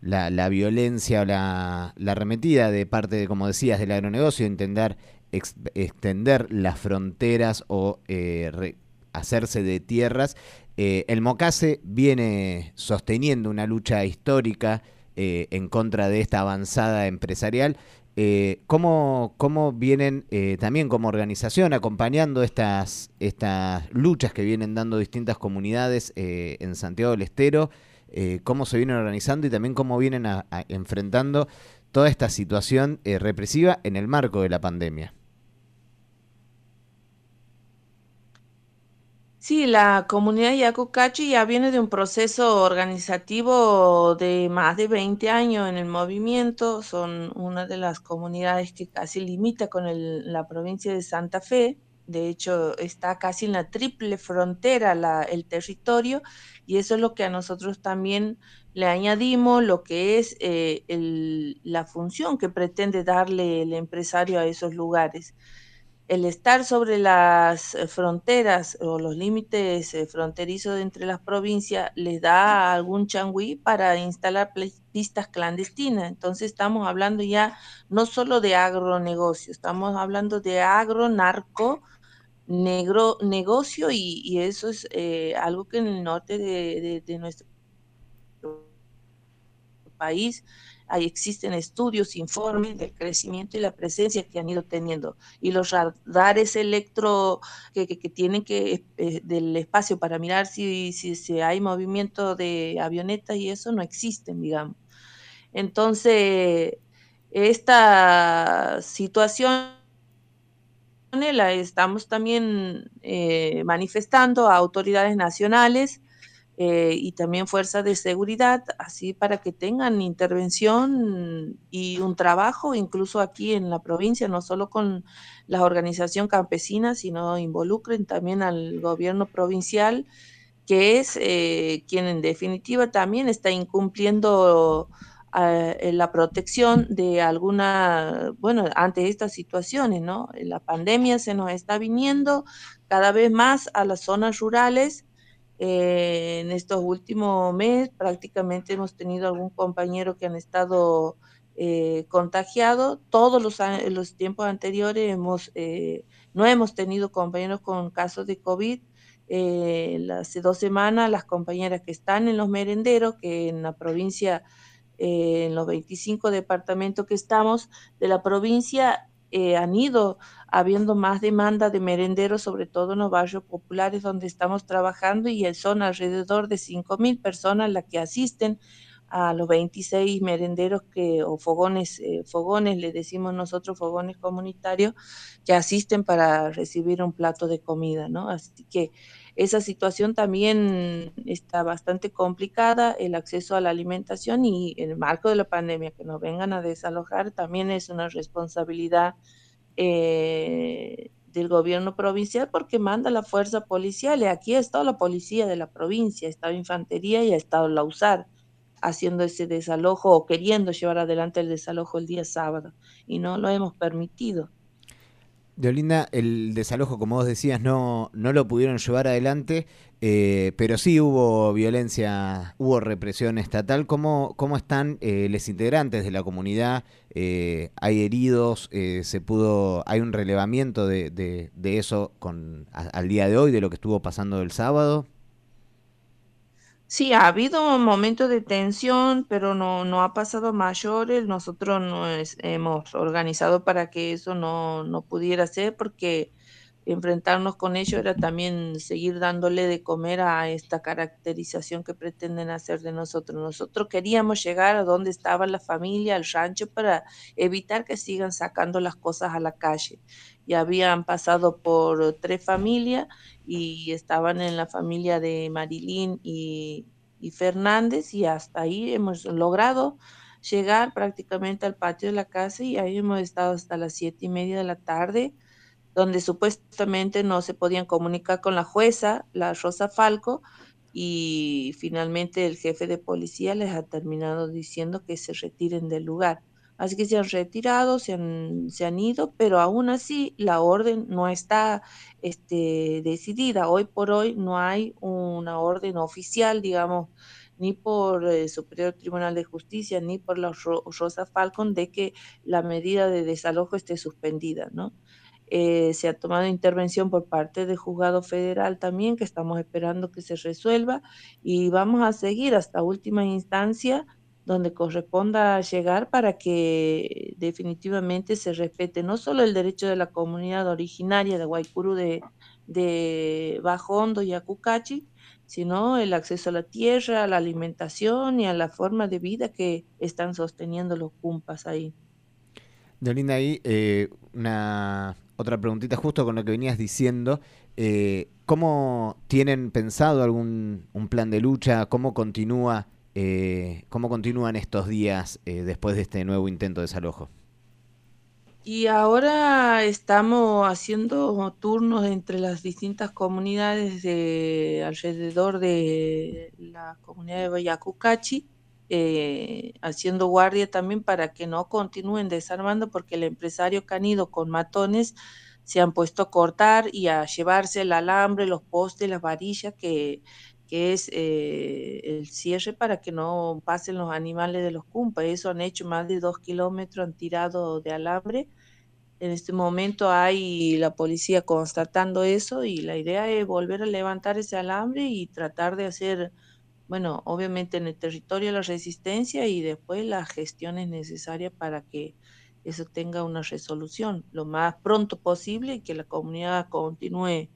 la, la, violencia o la, la arremetida de parte, de, como decías, del agronegocio, intentar ex, extender las fronteras o eh, hacerse de tierras. Eh, el Mocase viene sosteniendo una lucha histórica eh, en contra de esta avanzada empresarial. Eh, ¿cómo, ¿cómo, vienen eh, también como organización acompañando estas, estas luchas que vienen dando distintas comunidades eh, en Santiago del Estero? ¿Cómo se vienen organizando y también cómo vienen a, enfrentando toda esta situación represiva en el marco de la pandemia? Sí, la comunidad Yacucachi ya viene de un proceso organizativo de más de 20 años en el movimiento. Son una de las comunidades que casi limita con el, la provincia de Santa Fe. De hecho, está casi en la triple frontera la, el territorio y eso es lo que a nosotros también le añadimos, lo que es eh, el, la función que pretende darle el empresario a esos lugares el estar sobre las eh, fronteras o los límites eh, fronterizos entre las provincias les da algún changüí para instalar pistas clandestinas. Entonces estamos hablando ya no solo de agronegocio, estamos hablando de agronarco negro negocio y, eso es eh, algo que en el norte de, de nuestro país ahí existen estudios, informes del crecimiento y la presencia que han ido teniendo. Y los radares electro que, que, tienen que eh, del espacio para mirar si, si, si, hay movimiento de avionetas y eso no existen, digamos. Entonces, esta situación la estamos también eh, manifestando a autoridades nacionales eh, y también fuerzas de seguridad, así para que tengan intervención y un trabajo, incluso aquí en la provincia, no solo con la organización campesina, sino involucren también al gobierno provincial, que es eh, quien en definitiva también está incumpliendo eh, la protección de alguna, bueno, ante estas situaciones, ¿no? La pandemia se nos está viniendo cada vez más a las zonas rurales eh, en estos últimos meses prácticamente hemos tenido algún compañero que han estado eh, contagiados. Todos los, los, tiempos anteriores hemos, eh, no hemos tenido compañeros con casos de COVID. Eh, hace dos semanas las compañeras que están en los merenderos, que en la provincia, eh, en los 25 departamentos que estamos de la provincia, eh, han ido habiendo más demanda de merenderos, sobre todo en los barrios populares donde estamos trabajando y son alrededor de 5 mil personas las que asisten a los 26 merenderos que, o fogones, eh, fogones, le decimos nosotros fogones comunitarios, que asisten para recibir un plato de comida, ¿no? Así que esa situación también está bastante complicada, el acceso a la alimentación y en el marco de la pandemia que nos vengan a desalojar también es una responsabilidad eh, del gobierno provincial porque manda la fuerza policial y aquí ha estado la policía de la provincia, ha estado infantería y ha estado la USAR haciendo ese desalojo o queriendo llevar adelante el desalojo el día sábado y no lo hemos permitido. Deolinda, el desalojo, como vos decías, no, no lo pudieron llevar adelante, eh, pero sí hubo violencia, hubo represión estatal. ¿Cómo, cómo están eh, los integrantes de la comunidad? Eh, ¿Hay heridos? ¿Se pudo, hay un relevamiento de, de, de eso con, al día de hoy, de lo que estuvo pasando el sábado? Sí, ha habido momentos de tensión, pero no, no ha pasado mayores. Nosotros no es- hemos organizado para que eso no, no pudiera ser, porque enfrentarnos con ellos era también seguir dándole de comer a esta caracterización que pretenden hacer de nosotros. Nosotros queríamos llegar a donde estaba la familia, al rancho, para evitar que sigan sacando las cosas a la calle. Y habían pasado por tres familias y estaban en la familia de Marilyn y, y Fernández y hasta ahí hemos logrado llegar prácticamente al patio de la casa y ahí hemos estado hasta las siete y media de la tarde donde supuestamente no se podían comunicar con la jueza, la Rosa Falco, y finalmente el jefe de policía les ha terminado diciendo que se retiren del lugar. Así que se han retirado, se han, se han ido, pero aún así la orden no está este, decidida. Hoy por hoy no hay una orden oficial, digamos, ni por el Superior Tribunal de Justicia, ni por la Ro- Rosa Falcon, de que la medida de desalojo esté suspendida, ¿no? Eh, se ha tomado intervención por parte del juzgado federal también, que estamos esperando que se resuelva, y vamos a seguir hasta última instancia donde corresponda llegar para que definitivamente se respete no solo el derecho de la comunidad originaria de Guaycurú de, de Bajo Hondo y Acucachi, sino el acceso a la tierra, a la alimentación y a la forma de vida que están sosteniendo los cumpas ahí. Deolinda, ahí eh, una otra preguntita justo con lo que venías diciendo. eh, ¿Cómo tienen pensado algún un plan de lucha? ¿Cómo continúa eh, cómo continúan estos días eh, después de este nuevo intento de desalojo? Y ahora estamos haciendo turnos entre las distintas comunidades de alrededor de la comunidad de Bayacucachi, eh, haciendo guardia también para que no continúen desarmando, porque el empresario que han ido con matones se han puesto a cortar y a llevarse el alambre, los postes, las varillas, que, que es eh, el cierre para que no pasen los animales de los cumpas. Eso han hecho más de dos kilómetros, han tirado de alambre. En este momento hay la policía constatando eso y la idea es volver a levantar ese alambre y tratar de hacer, bueno, obviamente en el territorio la resistencia y después las gestiones necesarias para que eso tenga una resolución lo más pronto posible y que la comunidad continúe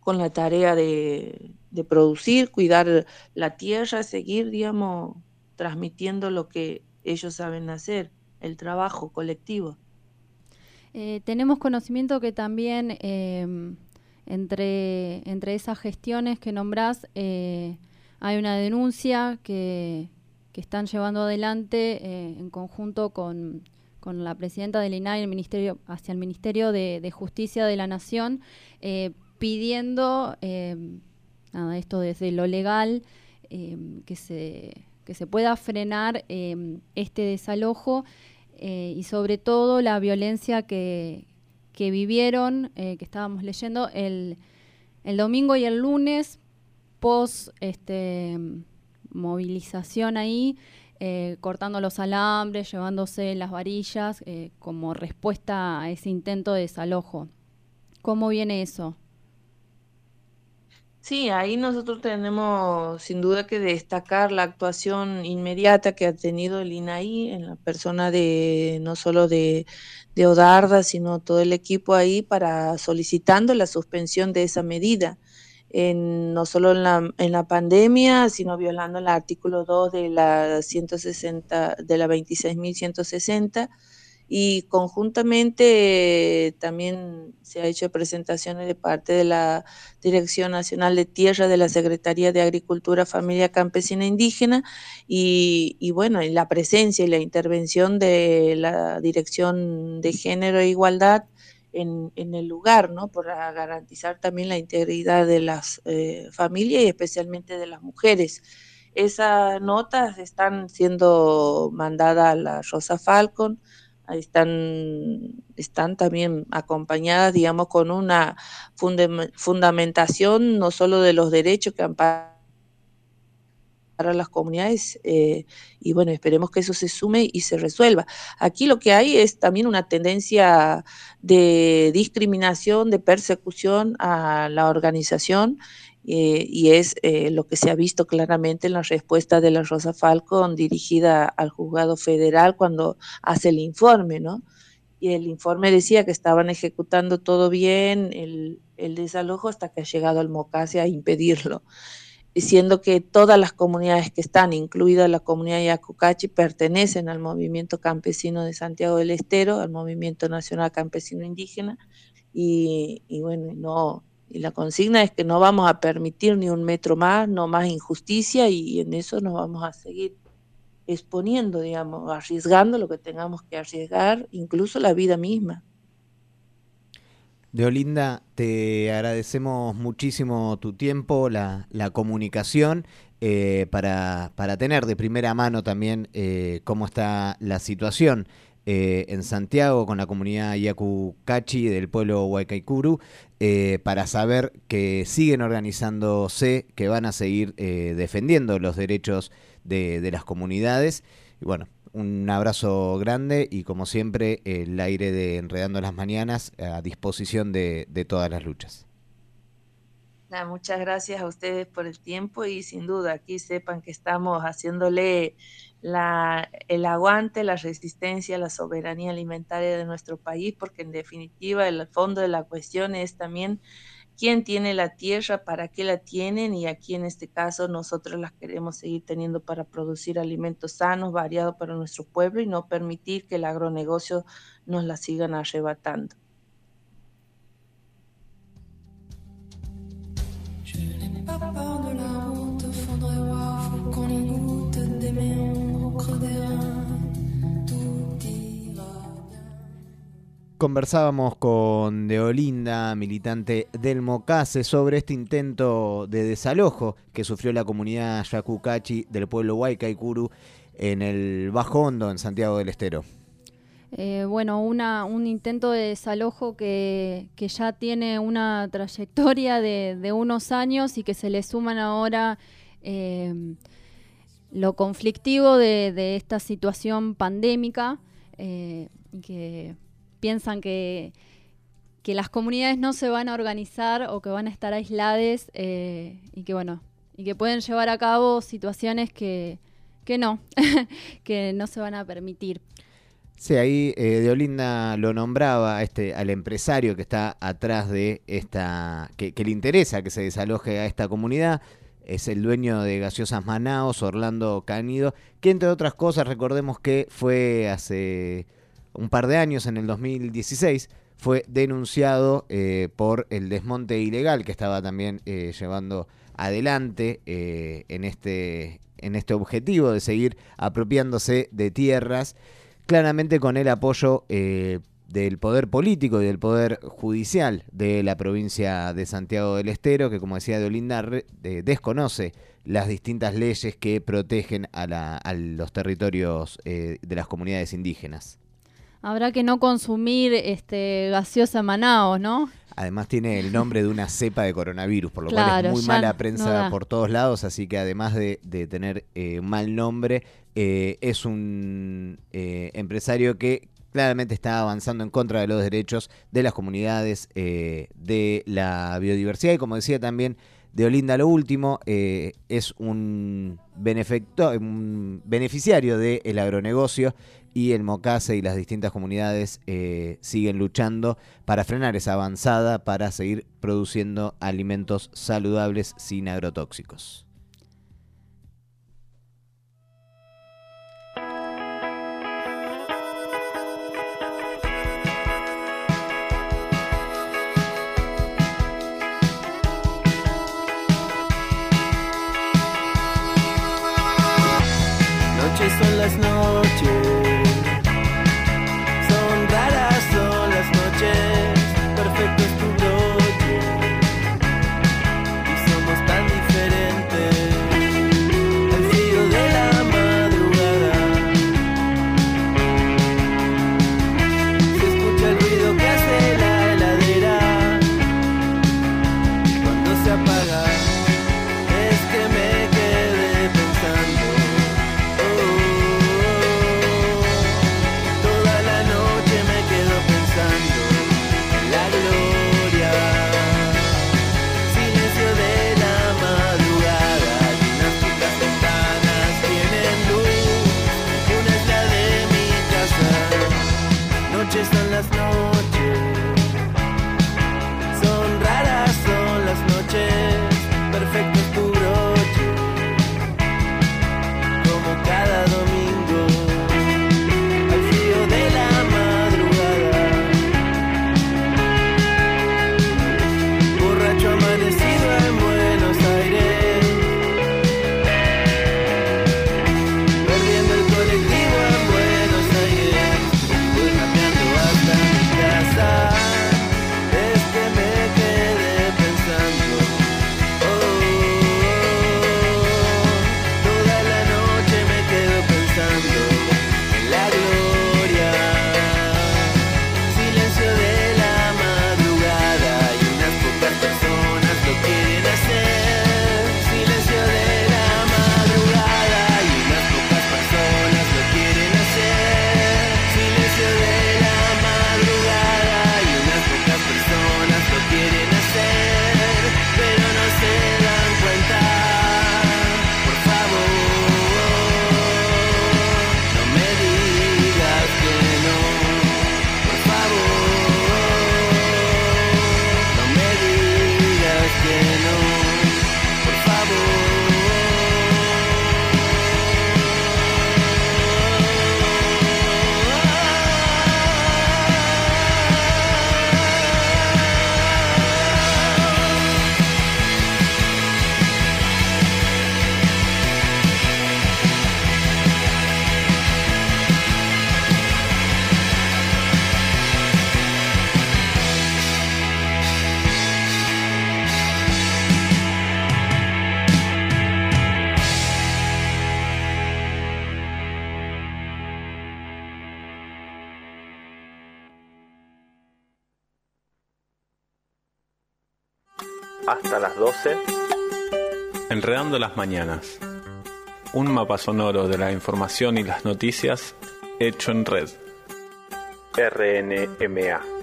con la tarea de, producir, cuidar la tierra, seguir, digamos, transmitiendo lo que ellos saben hacer, el trabajo colectivo. Eh, tenemos conocimiento que también eh, entre, entre esas gestiones que nombrás eh, hay una denuncia que, están llevando adelante eh, en conjunto con, con la presidenta del INAI el ministerio, hacia el Ministerio de, Justicia de la Nación, eh, pidiendo eh, nada, esto desde lo legal, que, se, que se pueda frenar este desalojo y sobre todo la violencia que, que vivieron, que estábamos leyendo el, el domingo y el lunes, post este, movilización ahí, eh, cortando los alambres, llevándose las varillas, eh, como respuesta a ese intento de desalojo. ¿Cómo viene eso? Sí, ahí nosotros tenemos sin duda que destacar la actuación inmediata que ha tenido el INAI en la persona de no solo de, de Odarda, sino todo el equipo ahí para solicitando la suspensión de esa medida. No solo en la, en la pandemia, sino violando el artículo 2 de la 160, de la 26.160 y conjuntamente eh, también se ha hecho presentaciones de parte de la Dirección Nacional de Tierra de la Secretaría de Agricultura, Familia Campesina Indígena y, y bueno, y la presencia y la intervención de la Dirección de Género e Igualdad en, el lugar, ¿no? Para garantizar también la integridad de las eh, familias y especialmente de las mujeres. Esas notas están siendo mandadas a la Rosa Falcon, están, están también acompañadas, digamos, con una fundamentación no solo de los derechos que amparan para las comunidades eh, y bueno, esperemos que eso se sume y se resuelva. Aquí lo que hay es también una tendencia de discriminación, de persecución a la organización eh, y es eh, lo que se ha visto claramente en la respuesta de la Rosa Falcón dirigida al juzgado federal cuando hace el informe, ¿no? Y el informe decía que estaban ejecutando todo bien el, desalojo hasta que ha llegado el Mocase a impedirlo diciendo que todas las comunidades que están, incluida la comunidad Yacucachi, pertenecen al movimiento campesino de Santiago del Estero, al movimiento nacional campesino indígena, y, y bueno, no, y la consigna es que no vamos a permitir ni un metro más, no más injusticia, y en eso nos vamos a seguir exponiendo, digamos, arriesgando lo que tengamos que arriesgar, incluso la vida misma. De Olinda, te agradecemos muchísimo tu tiempo, la, la comunicación, eh, para, para, tener de primera mano también eh, cómo está la situación eh, en Santiago con la comunidad Yacu Cachi del pueblo Huaycaicuru, para saber que siguen organizándose, que van a seguir defendiendo los derechos de, de las comunidades. Y bueno, un abrazo grande y como siempre el aire de Enredando las Mañanas a disposición de, todas las luchas. muchas gracias a ustedes por el tiempo y sin duda aquí sepan que estamos haciéndole el aguante, la resistencia, la soberanía alimentaria de nuestro país porque en definitiva el fondo de la cuestión es también quién tiene la tierra, para qué la tienen y aquí en este caso nosotros las queremos seguir teniendo para producir alimentos sanos, variados para nuestro pueblo y no permitir que el agronegocio nos la sigan arrebatando. Conversábamos con Deolinda, militante del Mocase, sobre este intento de desalojo que sufrió la comunidad Yacucachi del pueblo Huaycaicuru en el Bajo Hondo, en Santiago del Estero. Eh, bueno, un intento de desalojo que, que ya tiene una trayectoria de, unos años y que se le suman ahora eh, lo conflictivo de, de, esta situación pandémica, eh, que piensan que, que las comunidades no se van a organizar o que van a estar aisladas eh, y que bueno, y que pueden llevar a cabo situaciones que, que no, que no se van a permitir. Sí, ahí eh, de Olinda lo nombraba este, al empresario que está atrás de esta, que, que, le interesa que se desaloje a esta comunidad. Es el dueño de Gaseosas Manaos, Orlando Canido, que entre otras cosas recordemos que fue hace un par de años, en el 2016, fue denunciado eh, por el desmonte ilegal que estaba también eh, llevando adelante eh, en, este, en este objetivo de seguir apropiándose de tierras, claramente con el apoyo del poder político y del poder judicial de la provincia de Santiago del Estero, que como decía de Olinda, desconoce las distintas leyes que protegen a, la, a los territorios de las comunidades indígenas. Habrá que no consumir este gaseosa Manaos, ¿no? Además tiene el nombre de una cepa de coronavirus, por lo cual es muy mala prensa no por todos lados, así que además de, de tener eh, mal nombre, eh, es un eh, empresario que claramente está avanzando en contra de los derechos de las comunidades, eh, de la biodiversidad y como decía también de Olinda lo último, eh, es un, un beneficiario del agronegocio y el Mocase y las distintas comunidades eh, siguen luchando para frenar esa avanzada, para seguir produciendo alimentos saludables sin agrotóxicos. noches son las noches. Las mañanas. Un mapa sonoro de la información y las noticias hecho en red. RNMA.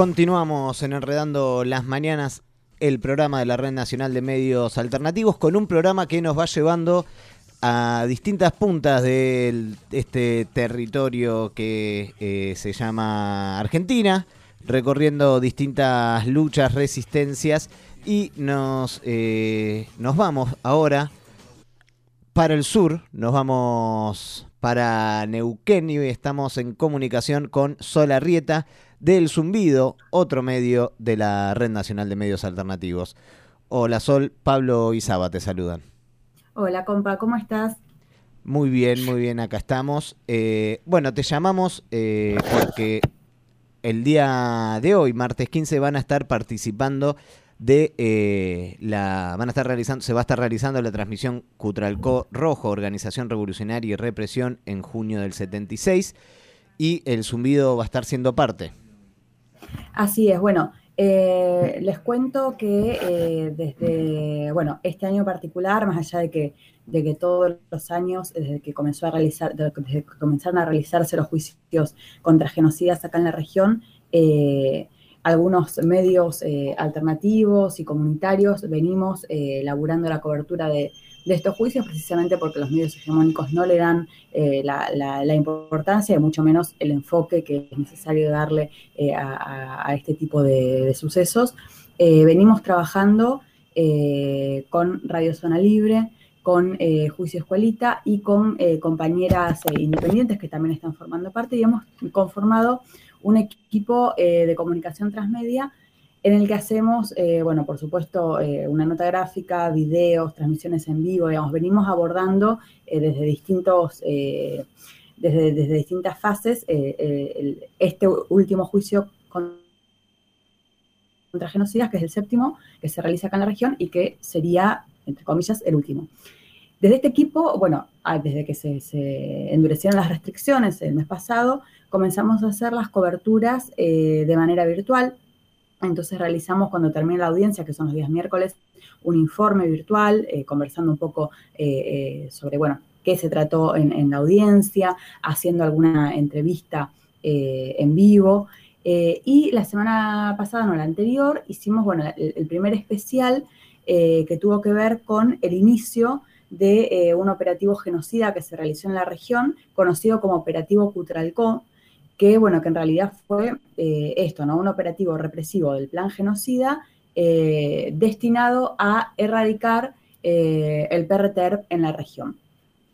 Continuamos en Enredando las Mañanas, el programa de la Red Nacional de Medios Alternativos, con un programa que nos va llevando a distintas puntas de este territorio que eh, se llama Argentina, recorriendo distintas luchas, resistencias y nos, eh, nos vamos ahora para el sur, nos vamos para Neuquén y estamos en comunicación con Sol Arrieta del Zumbido, otro medio de la Red Nacional de Medios Alternativos. Hola Sol, Pablo y Saba te saludan. Hola compa, ¿cómo estás? Muy bien, muy bien, acá estamos. Eh, bueno, te llamamos eh, porque el día de hoy, martes 15, van a estar participando de eh, la van a estar realizando se va a estar realizando la transmisión Cutralcó Rojo Organización Revolucionaria y Represión en junio del 76 y el zumbido va a estar siendo parte Así es, bueno, eh, les cuento que eh, desde, bueno, este año particular, más allá de que, de que todos los años, desde que comenzó a realizar, desde que comenzaron a realizarse los juicios contra genocidas acá en la región, eh, algunos medios alternativos y comunitarios venimos laburando la cobertura de, de estos juicios, precisamente porque los medios hegemónicos no le dan eh, la, la- la importancia y mucho menos el enfoque que es necesario darle eh, a, este tipo de, sucesos. Eh, venimos trabajando eh, con Radio Zona Libre, con Juicio Escuelita y con compañeras independientes que también están formando parte y hemos conformado un equipo de comunicación transmedia en el que hacemos, eh, bueno, por supuesto, eh, una nota gráfica, videos, transmisiones en vivo, digamos, venimos abordando eh, desde distintos, desde, distintas fases este último juicio con- contra genocidas, que es el séptimo, que se realiza acá en la región y que sería, entre comillas, el último. Desde este equipo, bueno, ah, desde que se, endurecieron las restricciones el mes pasado, comenzamos a hacer las coberturas de manera virtual. Entonces realizamos cuando termina la audiencia, que son los días miércoles, un informe virtual, eh, conversando un poco eh, eh, sobre, bueno, qué se trató en, la audiencia, haciendo alguna entrevista en vivo. Y la semana pasada, no, la anterior, hicimos, bueno, el, el primer especial que tuvo que ver con el inicio de un operativo genocida que se realizó en la región, conocido como Operativo Cutralcó, que, bueno, que en realidad fue eh, esto, ¿no? Un operativo represivo del plan genocida eh, destinado a erradicar eh, el PRTER en la región.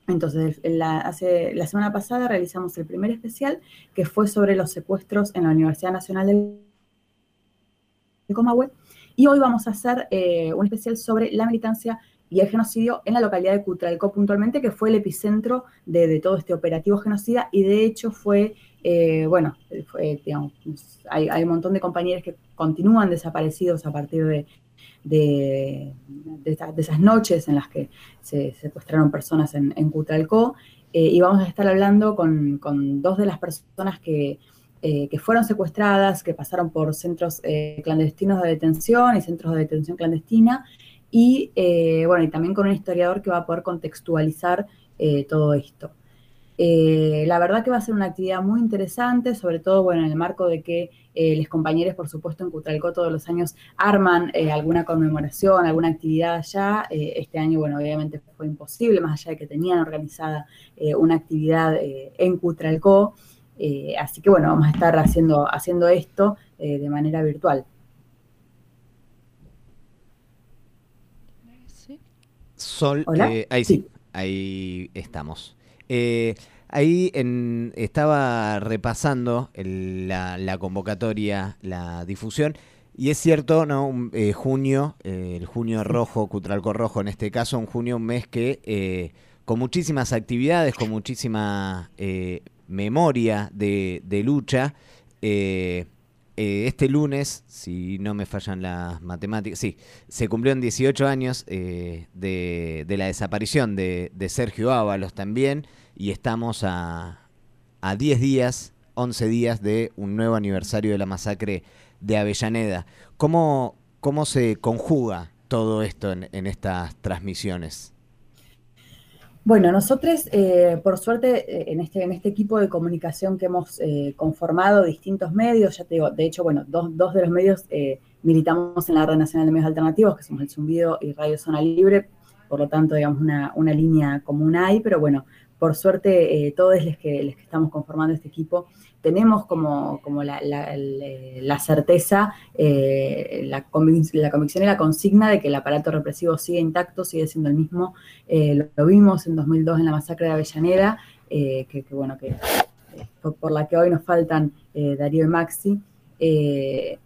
Entonces, en la, hace, la semana pasada realizamos el primer especial que fue sobre los secuestros en la Universidad Nacional del Comahue y hoy vamos a hacer un especial sobre la militancia y el genocidio en la localidad de Cutralcó puntualmente, que fue el epicentro de todo este operativo genocida y de hecho fue, eh, bueno, hay, un montón de compañeros que continúan desaparecidos a partir de, de, esas noches en las que se secuestraron personas en, en eh, y vamos a estar hablando con, con dos de las personas que, eh, que fueron secuestradas, que pasaron por centros clandestinos de detención y centros de detención clandestina. Y bueno, y también con un historiador que va a poder contextualizar todo esto. Eh, la verdad que va a ser una actividad muy interesante, sobre todo bueno, en el marco de que eh, los compañeros, por supuesto, en Cutralcó todos los años arman eh, alguna conmemoración, alguna actividad allá. Eh, este año, bueno, obviamente fue imposible, más allá de que tenían organizada eh, una actividad eh, en Cutralcó. Eh, así que bueno, vamos a estar haciendo, haciendo esto eh, de manera virtual. Sol, Hola. eh, ahí sí, ahí estamos. Eh, ahí en- estaba repasando el- la, la convocatoria, la difusión, y es cierto, ¿no? Un, eh, junio, eh, el junio rojo, Cutralco rojo en este caso, un junio, un mes que eh, con muchísimas actividades, con muchísima eh, memoria de, de lucha. eh, eh, este lunes, si no me fallan las matemáticas, sí, se cumplieron 18 años eh, de, la desaparición de, Sergio Ábalos también y estamos a, a 10 días, 11 días de un nuevo aniversario de la masacre de Avellaneda. ¿Cómo, cómo se conjuga todo esto en estas transmisiones? Bueno, nosotros, eh, por suerte, eh, en este, en este equipo de comunicación que hemos eh, conformado distintos medios, ya te digo, de hecho, bueno, dos, dos de los medios eh, militamos en la Red Nacional de Medios Alternativos, que somos El Zumbido y Radio Zona Libre, por lo tanto, digamos, una, una línea común hay, pero bueno, por suerte, eh, todos los que, los que estamos conformando este equipo tenemos como, como la, la- la certeza, eh, la, la convicción y la consigna de que el aparato represivo sigue intacto, sigue siendo el mismo. Eh, lo, vimos en 2002 en la masacre de Avellaneda, eh, que, bueno, que eh, por, la que hoy nos faltan eh, Darío y Maxi. Eh,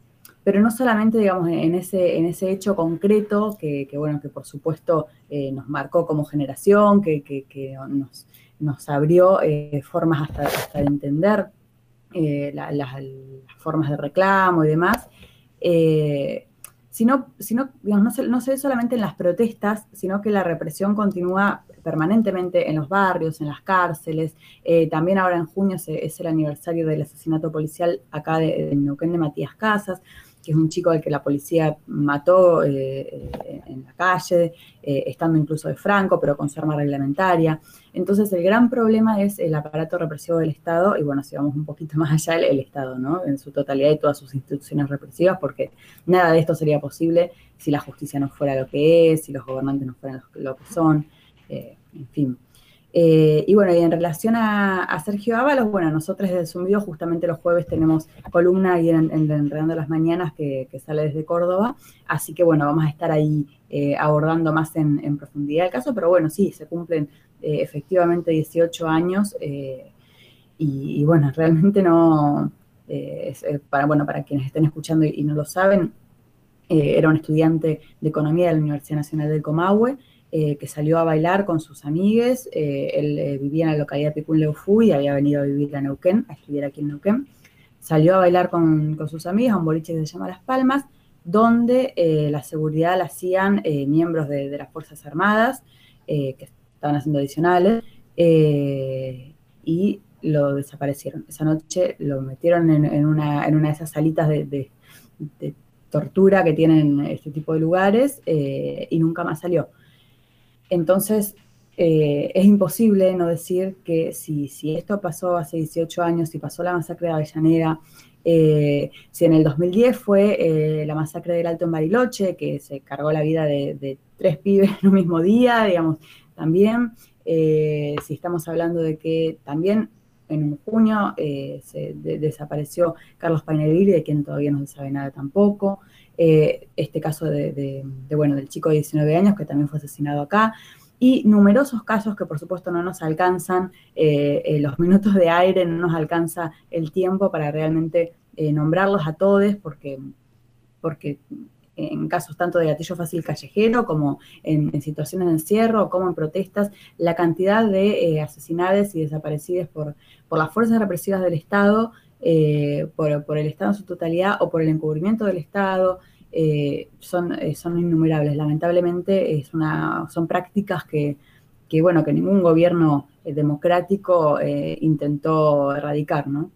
pero no solamente, digamos, en ese, en ese hecho concreto, que, que, bueno, que por supuesto eh, nos marcó como generación, que, que- nos, nos abrió eh, formas hasta, hasta de entender eh, la- las, formas de reclamo y demás, eh, sino, sino digamos, no, se, no se ve solamente en las protestas, sino que la represión continúa permanentemente en los barrios, en las cárceles. Eh, también ahora en junio se- es el aniversario del asesinato policial acá de, de Neuquén de Matías Casas. Que es un chico al que la policía mató eh, en la calle, eh, estando incluso de Franco, pero con su arma reglamentaria. Entonces, el gran problema es el aparato represivo del Estado, y bueno, si vamos un poquito más allá, el, Estado, ¿no? En su totalidad y todas sus instituciones represivas, porque nada de esto sería posible si la justicia no fuera lo que es, si los gobernantes no fueran lo, lo que son, eh, en fin. Eh, y bueno, y en relación a, Sergio Ábalos, bueno, nosotros desde Zumbido justamente los jueves tenemos columna ahí en, en, Enredando las Mañanas que, sale desde Córdoba, así que bueno, vamos a estar ahí eh, abordando más en, profundidad el caso, pero bueno, sí, se cumplen eh, efectivamente 18 años y, bueno, realmente no, para, bueno, para quienes estén escuchando y, y no lo saben, era un estudiante de Economía de la Universidad Nacional del Comahue, eh, que salió a bailar con sus amigues. Eh, él eh, vivía en la localidad de Picún y había venido a vivir a Neuquén, a estudiar aquí en Neuquén. Salió a bailar con, con sus amigas a un boliche que se llama Las Palmas, donde la seguridad la hacían miembros de, de, las Fuerzas Armadas, que estaban haciendo adicionales, y lo desaparecieron. Esa noche lo metieron en, en, una, en una, de esas salitas de, de, tortura que tienen este tipo de lugares y nunca más salió. Entonces, eh, es imposible no decir que si, si, esto pasó hace 18 años, si pasó la masacre de Avellaneda, eh, si en el 2010 fue eh, la masacre del Alto en Bariloche, que se cargó la vida de, tres pibes en un mismo día, digamos, también, eh, si estamos hablando de que también en junio se de, desapareció Carlos Paineville, de quien todavía no se sabe nada tampoco, eh, este caso de, bueno, del chico de 19 años que también fue asesinado acá, y numerosos casos que por supuesto no nos alcanzan eh, eh, los minutos de aire, no nos alcanza el tiempo para realmente eh, nombrarlos a todos, porque, porque en casos tanto de gatillo fácil callejero como en, en, situaciones de encierro como en protestas, la cantidad de eh, asesinados y desaparecidos por, por las fuerzas represivas del Estado, eh, por, por, el Estado en su totalidad o por el encubrimiento del Estado, eh, son, eh, son innumerables. Lamentablemente es una, son prácticas que, que, bueno, que ningún gobierno eh, democrático intentó erradicar, ¿no?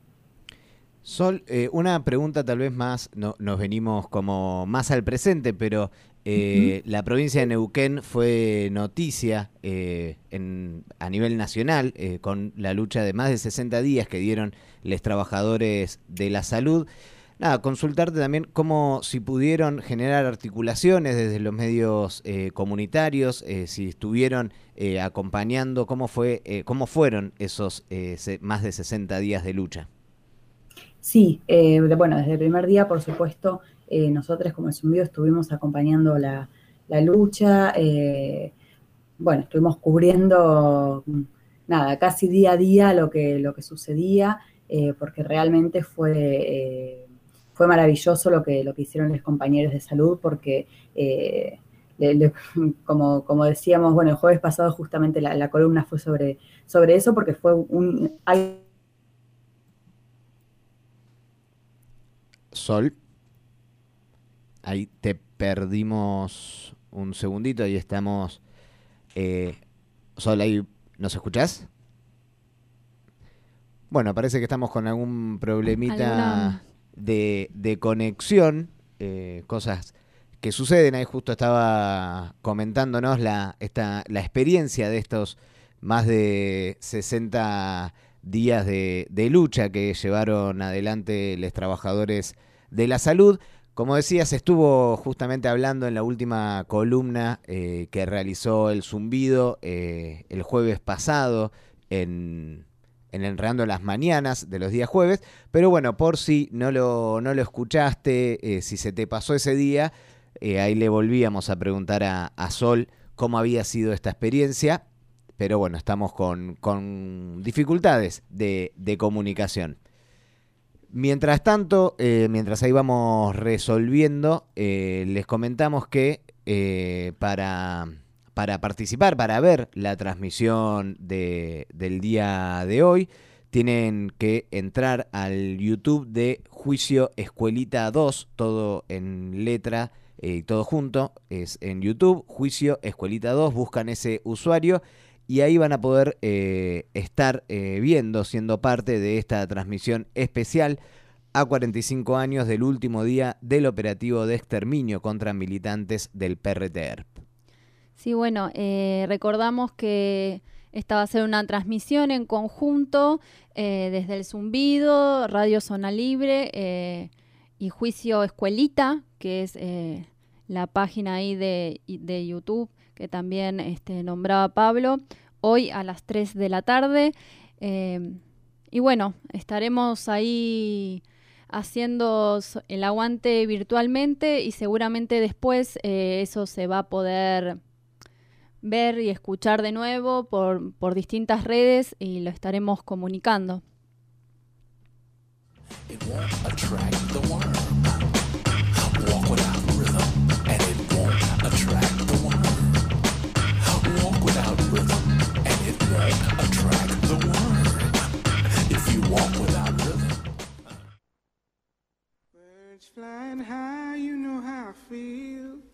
Sol, eh, una pregunta tal vez más, no, nos venimos como más al presente, pero eh, uh -huh. la provincia de Neuquén fue noticia eh, en, a nivel nacional con la lucha de más de 60 días que dieron los trabajadores de la salud. Nada, consultarte también cómo si pudieron generar articulaciones desde los medios comunitarios, si estuvieron acompañando, cómo, fue, cómo fueron esos más de 60 días de lucha. Sí, eh, bueno, desde el primer día, por supuesto, eh, nosotros como el Zumbido estuvimos acompañando la, la lucha, eh, bueno, estuvimos cubriendo, nada, casi día a día lo que, lo que sucedía, eh, porque realmente fue, eh, fue maravilloso lo que, lo que hicieron los compañeros de salud, porque le, le, como, como decíamos, bueno, el jueves pasado justamente la, la columna fue sobre, sobre eso, porque fue un... Hay, Sol. Ahí te perdimos un segundito, ahí estamos. Eh, Sol, ahí ¿nos escuchás? Bueno, parece que estamos con algún problemita de, de, conexión, eh, cosas que suceden. Ahí justo estaba comentándonos la, esta, la experiencia de estos más de 60 días de, lucha que llevaron adelante los trabajadores de la salud. Como decías, estuvo justamente hablando en la última columna eh, que realizó el zumbido eh, el jueves pasado en, en Enredando las Mañanas de los días jueves. Pero bueno, por si no lo, no lo escuchaste, eh, si se te pasó ese día, eh, ahí le volvíamos a preguntar a, a Sol cómo había sido esta experiencia pero bueno, estamos con, con dificultades de, de, comunicación. Mientras tanto, eh, mientras ahí vamos resolviendo, les comentamos que para, para, participar, para ver la transmisión de, del día de hoy, tienen que entrar al YouTube de Juicio Escuelita 2, todo en letra y todo junto, es en YouTube, Juicio Escuelita 2, buscan ese usuario y ahí van a poder eh, estar eh, viendo, siendo parte de esta transmisión especial a 45 años del último día del operativo de exterminio contra militantes del PRTER. Sí, bueno, eh, recordamos que esta va a ser una transmisión en conjunto eh, desde el Zumbido, Radio Zona Libre eh, y Juicio Escuelita, que es la página ahí de, de YouTube que también este, nombraba Pablo, hoy a las 3 de la tarde. Y bueno, estaremos ahí haciendo el aguante virtualmente y seguramente después eso se va a poder ver y escuchar de nuevo por, por distintas redes y lo estaremos comunicando. Birds flying high, you know how I feel.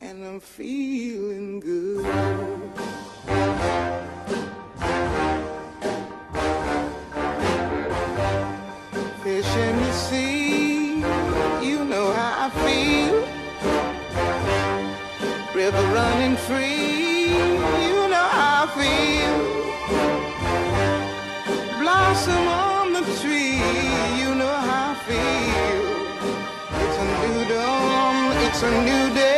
and I'm feeling good. Fish in the sea, you know how I feel. River running free, you know how I feel. Blossom on the tree, you know how I feel. It's a new dawn, it's a new day,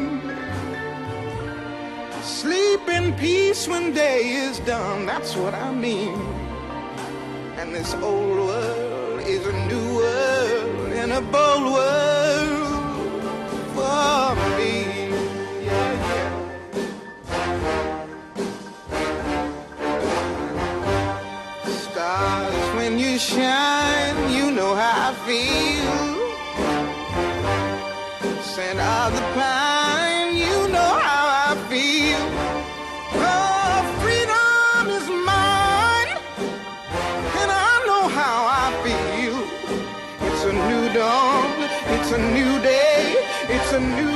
Sleep in peace when day is done, that's what I mean. And this old world is a new world and a bold world for me. Stars, when you shine, you know how I feel. It's a new day, it's a new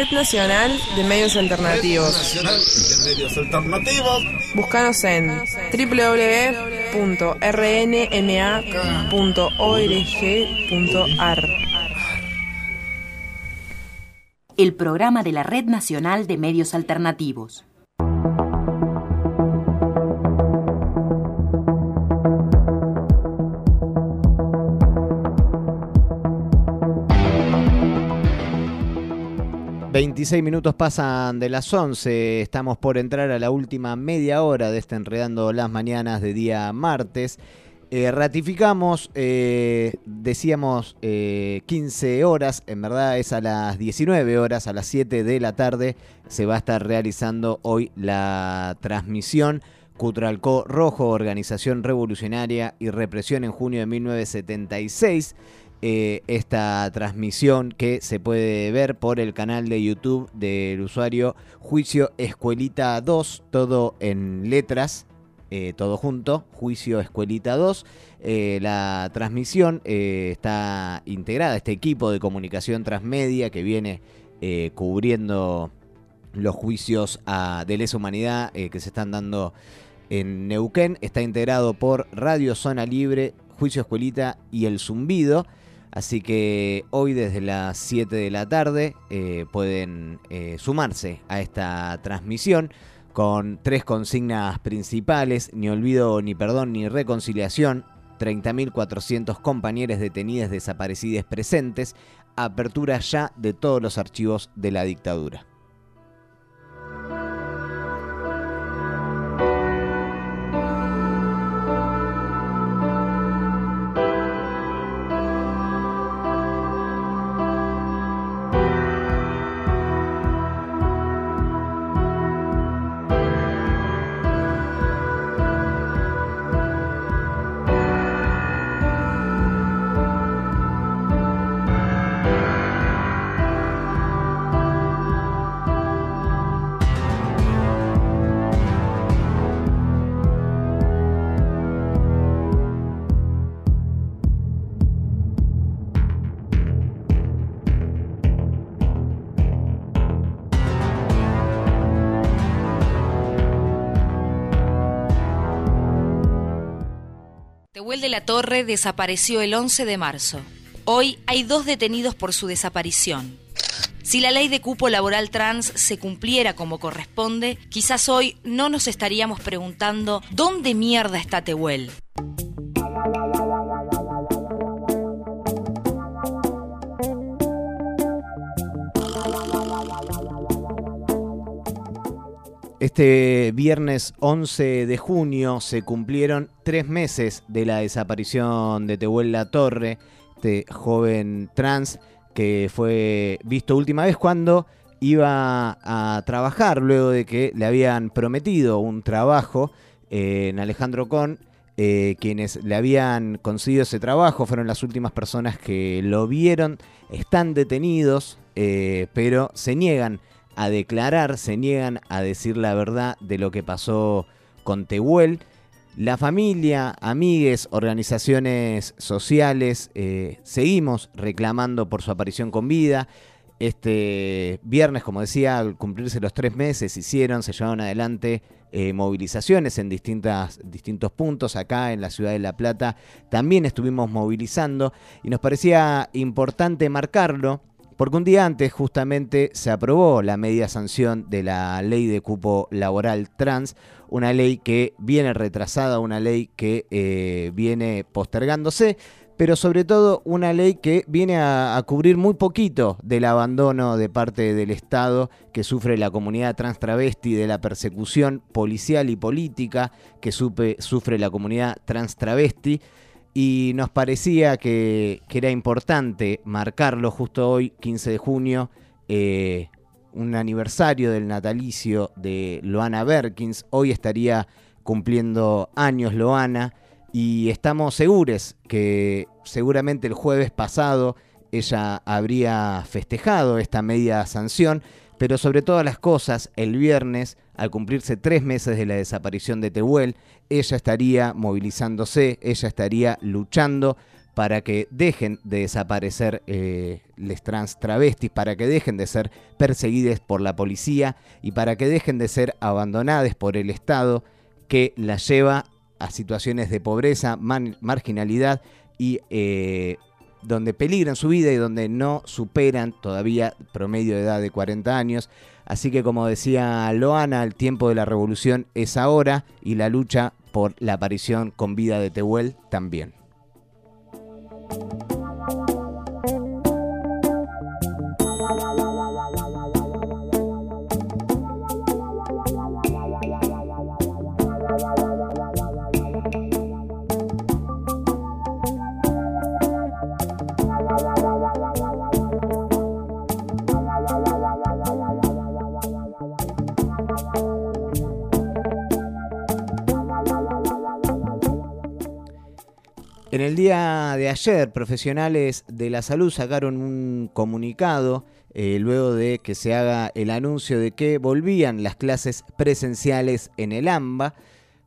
Red Nacional de Medios Alternativos. Nacional de Medios Alternativos. Búscanos en www.rnma.org.ar. El programa de la Red Nacional de Medios Alternativos. 26 minutos pasan de las 11, estamos por entrar a la última media hora de este Enredando las Mañanas de día martes. Eh, ratificamos, eh, decíamos eh, 15 horas, en verdad es a las 19 horas, a las 7 de la tarde, se va a estar realizando hoy la transmisión Cutralcó Rojo, Organización Revolucionaria y Represión en junio de 1976. Eh, esta transmisión que se puede ver por el canal de YouTube del usuario Juicio Escuelita 2, todo en letras, eh, todo junto, Juicio Escuelita 2. Eh, la transmisión está integrada, este equipo de comunicación transmedia que viene cubriendo los juicios a, de lesa humanidad que se están dando en Neuquén, está integrado por Radio Zona Libre, Juicio Escuelita y El Zumbido. Así que hoy desde las 7 de la tarde eh, pueden eh, sumarse a esta transmisión con tres consignas principales, ni olvido, ni perdón, ni reconciliación, 30.400 compañeros detenidas desaparecidas presentes, apertura ya de todos los archivos de la dictadura. Desapareció el 11 de marzo. Hoy hay dos detenidos por su desaparición. Si la ley de cupo laboral trans se cumpliera como corresponde, quizás hoy no nos estaríamos preguntando ¿dónde mierda está Tehuel? Este viernes 11 de junio se cumplieron tres meses de la desaparición de Tehuel La Torre, este joven trans que fue visto última vez cuando iba a trabajar luego de que le habían prometido un trabajo eh, en Alejandro Con. Eh, quienes le habían conseguido ese trabajo fueron las últimas personas que lo vieron, están detenidos, eh, pero se niegan a declarar, se niegan a decir la verdad de lo que pasó con Tehuel. La familia, amigues, organizaciones sociales, eh, seguimos reclamando por su aparición con vida. Este viernes, como decía, al cumplirse los tres meses, hicieron, se llevaron adelante eh, movilizaciones en distintas, distintos puntos acá en la ciudad de La Plata. También estuvimos movilizando y nos parecía importante marcarlo porque un día antes justamente se aprobó la media sanción de la ley de cupo laboral trans, una ley que viene retrasada, una ley que eh, viene postergándose, pero sobre todo una ley que viene a, cubrir muy poquito del abandono de parte del Estado que sufre la comunidad trans travesti, de la persecución policial y política que sufre la comunidad trans travesti y nos parecía que, que, era importante marcarlo justo hoy, 15 de junio, eh, un aniversario del natalicio de Loana Berkins. Hoy estaría cumpliendo años Loana y estamos seguros que seguramente el jueves pasado ella habría festejado esta media sanción, pero sobre todas las cosas, el viernes, al cumplirse tres meses de la desaparición de Tehuel, ella estaría movilizándose, ella estaría luchando para que dejen de desaparecer eh, trans travestis, para que dejen de ser perseguidas por la policía y para que dejen de ser abandonadas por el Estado que las lleva a situaciones de pobreza, marginalidad y eh, donde peligran su vida y donde no superan todavía promedio de edad de 40 años. Así que como decía Loana, el tiempo de la revolución es ahora y la lucha por la aparición con vida de Tehuel también. En el día de ayer, profesionales de la salud sacaron un comunicado eh, luego de que se haga el anuncio de que volvían las clases presenciales en el AMBA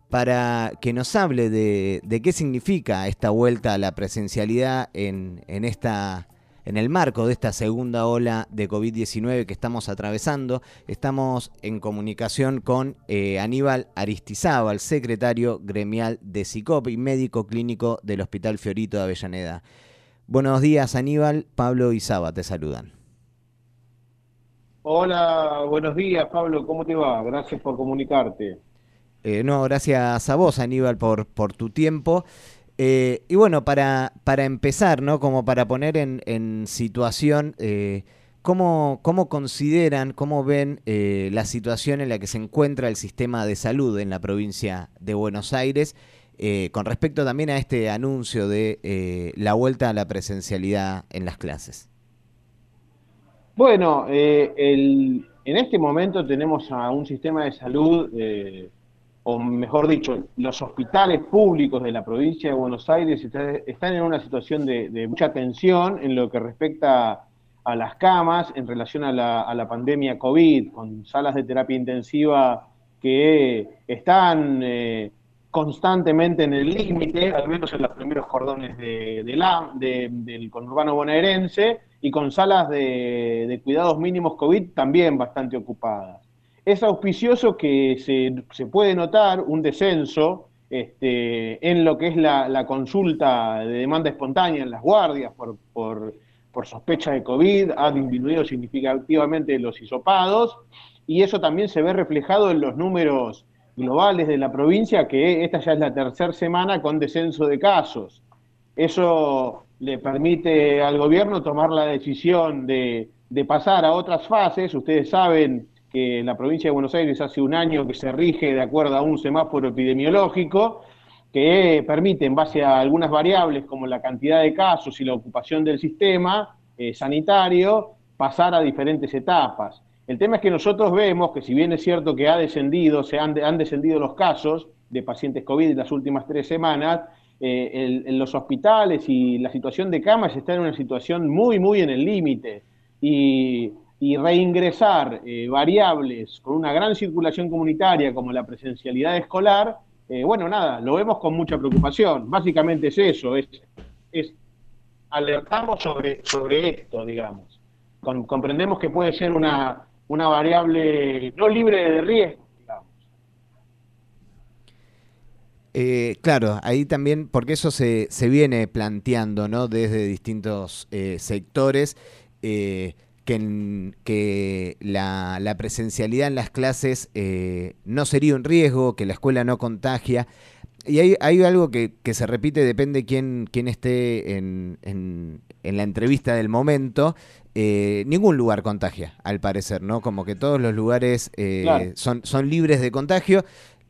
para que nos hable de, de qué significa esta vuelta a la presencialidad en, en esta en el marco de esta segunda ola de COVID-19 que estamos atravesando, estamos en comunicación con eh, Aníbal Aristizábal, secretario gremial de SICOP y médico clínico del Hospital Fiorito de Avellaneda. Buenos días, Aníbal. Pablo y Saba te saludan. Hola, buenos días, Pablo. ¿Cómo te va? Gracias por comunicarte. Eh, no, gracias a vos, Aníbal, por, por tu tiempo. Eh, y bueno, para, para empezar, ¿no? Como para poner en, situación, eh, ¿cómo, ¿cómo consideran, cómo ven eh, la situación en la que se encuentra el sistema de salud en la provincia de Buenos Aires con respecto también a este anuncio de la vuelta a la presencialidad en las clases? Bueno, en este momento tenemos a un sistema de salud, o mejor dicho, los hospitales públicos de la provincia de Buenos Aires está- están en una situación de, de mucha tensión en lo que respecta a las camas en relación a la, pandemia COVID, con salas de terapia intensiva que están eh, constantemente en el límite, al menos en los primeros cordones de, de la- de- del conurbano bonaerense, y con salas de cuidados mínimos COVID también bastante ocupadas. Es auspicioso que se, se puede notar un descenso este, en lo que es la, consulta de demanda espontánea en las guardias por, por, por sospecha de COVID, ha disminuido significativamente los hisopados, y eso también se ve reflejado en los números globales de la provincia, que esta ya es la tercera semana con descenso de casos. Eso le permite al gobierno tomar la decisión de, de pasar a otras fases. Ustedes saben que la provincia de Buenos Aires hace un año que se rige de acuerdo a un semáforo epidemiológico que permite, en base a algunas variables como la cantidad de casos y la ocupación del sistema eh, sanitario, pasar a diferentes etapas. El tema es que nosotros vemos que si bien es cierto que ha descendido, se han, han descendido los casos de pacientes COVID en las últimas tres semanas, eh, en los hospitales y la situación de camas está en una situación muy, muy en el límite. Y, y reingresar eh, variables con una gran circulación comunitaria como la presencialidad escolar, eh, bueno, nada, lo vemos con mucha preocupación. Básicamente es eso, es, alertamos sobre, sobre esto, digamos. Comprendemos que puede ser una, una variable no libre de riesgo. Eh, claro, ahí también, porque eso se, se viene planteando, ¿no? Desde distintos sectores, que, en- que la, la presencialidad en las clases eh, no sería un riesgo, que la escuela no contagia. Y hay, hay algo que, que se repite, depende quién, quién esté en, en- en la entrevista del momento. eh, ningún lugar contagia, al parecer, ¿no? Como que todos los lugares eh, Claro. son, son libres de contagio.